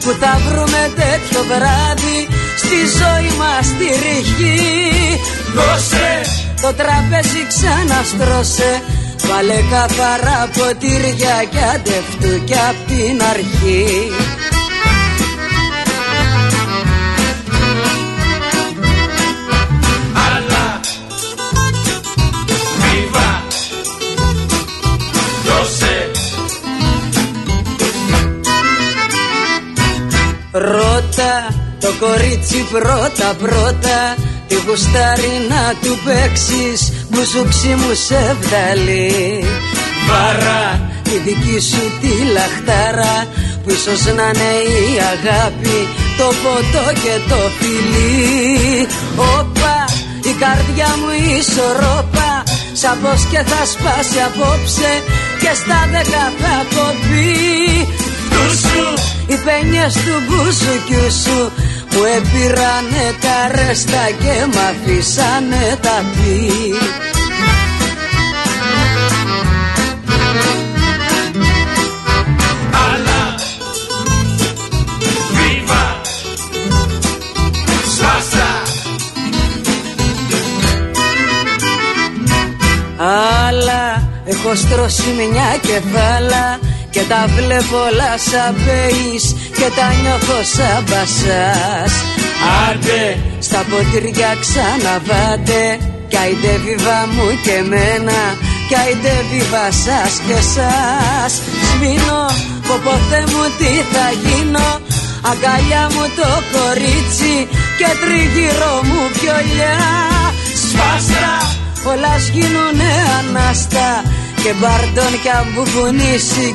Που θα βρούμε τέτοιο βράδυ Στη ζωή μας τη ρηχή. Δώσε το τραπέζι ξαναστρώσε Βάλε καθαρά ποτήρια κι αντευτού κι απ' την αρχή Ρώτα το κορίτσι πρώτα πρώτα Τη γουστάρι να του παίξεις Μπουζούξι μου σε βδαλεί Βαρά τη δική σου τη λαχτάρα Που ίσως να είναι η αγάπη Το ποτό και το φιλί. Όπα η καρδιά μου ισορρόπα Σαν πως και θα σπάσει απόψε Και στα δέκα θα κοπεί Τούσου οι πένιες του μπουζουκιού σου μου έπειρανε τα ρέστα και μ' αφήσανε τα πει. Αλλά Βίβα Σάσα Αλλά έχω στρώσει μια κεφάλα και τα βλέπω όλα σαν και τα νιώθω σαν μπασάς. Άντε στα ποτήρια ξαναβάτε. Κι άιντε βιβά μου και μένα κι άιντε βιβά σας και σας. Σμήνω πω Θεέ μου τι θα γίνω. Αγκαλιά μου το κορίτσι και τριγύρω μου πιολιά Σπάστα όλα γίνουνε ανάστα και μπαρτον κι αν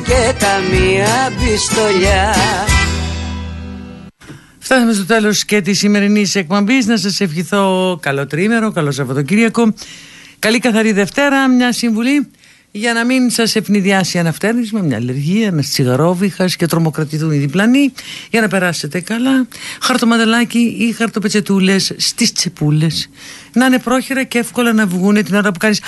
και τα μία πιστολιά. Φτάσαμε στο τέλος και της σημερινής εκπομπής. Να σας ευχηθώ καλό τρίμερο, καλό Σαββατοκύριακο. Καλή καθαρή Δευτέρα, μια συμβουλή για να μην σας ευνηδιάσει ένα φτέρνισμα, μια αλλεργία, ένα τσιγαρόβιχας και τρομοκρατηθούν οι διπλανοί, για να περάσετε καλά. Χαρτομαδελάκι ή χαρτοπετσετούλες στις τσεπούλες. Να είναι πρόχειρα και εύκολα να βγουν την ώρα που κάνεις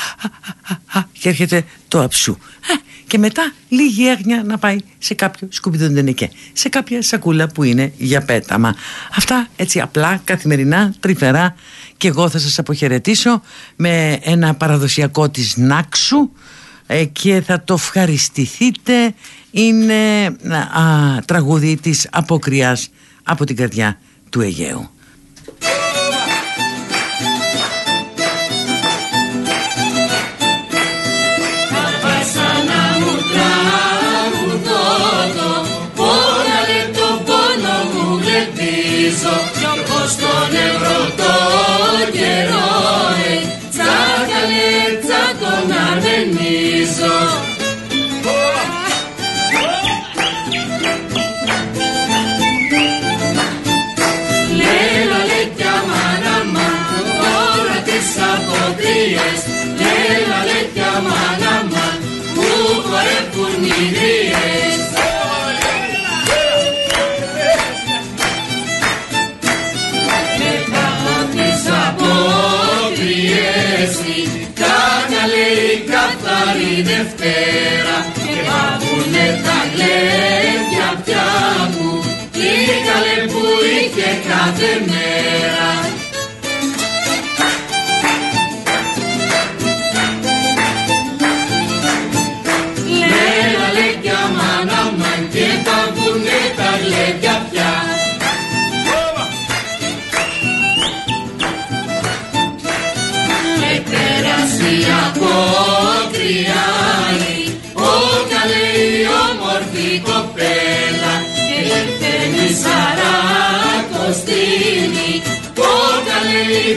και έρχεται το αψού. Ε, και μετά λίγη έγνοια να πάει σε κάποιο σκουπιδοντενεκέ, σε κάποια σακούλα που είναι για πέταμα. Αυτά έτσι απλά, καθημερινά, τρυφερά και εγώ θα σας αποχαιρετήσω με ένα παραδοσιακό της Νάξου ε, και θα το ευχαριστηθείτε είναι α, τραγούδι της Αποκριάς από την καρδιά του Αιγαίου. Δευτέρα κάθε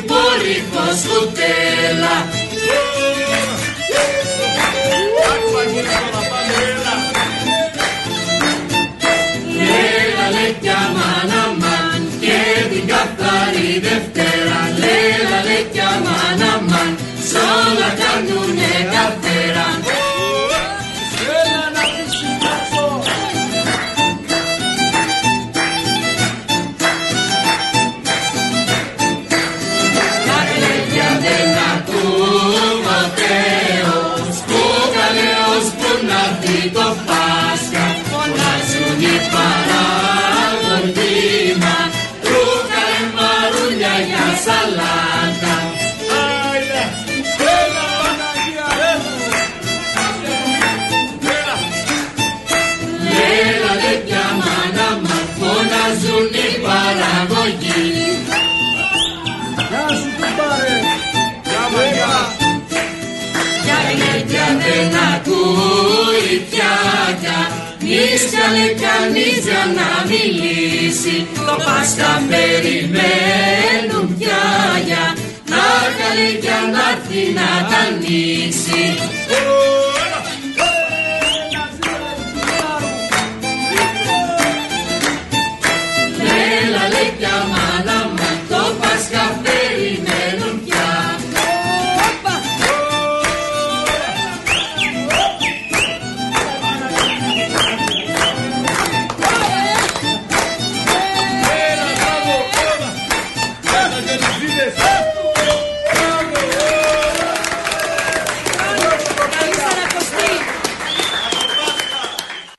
πόρικος κουτέλα Λέλα λεκιά μάνα μαν και την καθαρή Δευτέρα. Λέλα λεκιά μάνα μαν σ' όλα κάνουνε ακούει πιάκια Νίσια λέει κανείς για να μιλήσει. Το Πάσχα περιμένουν πιάγια Να καλή για να έρθει να τα ανοίξει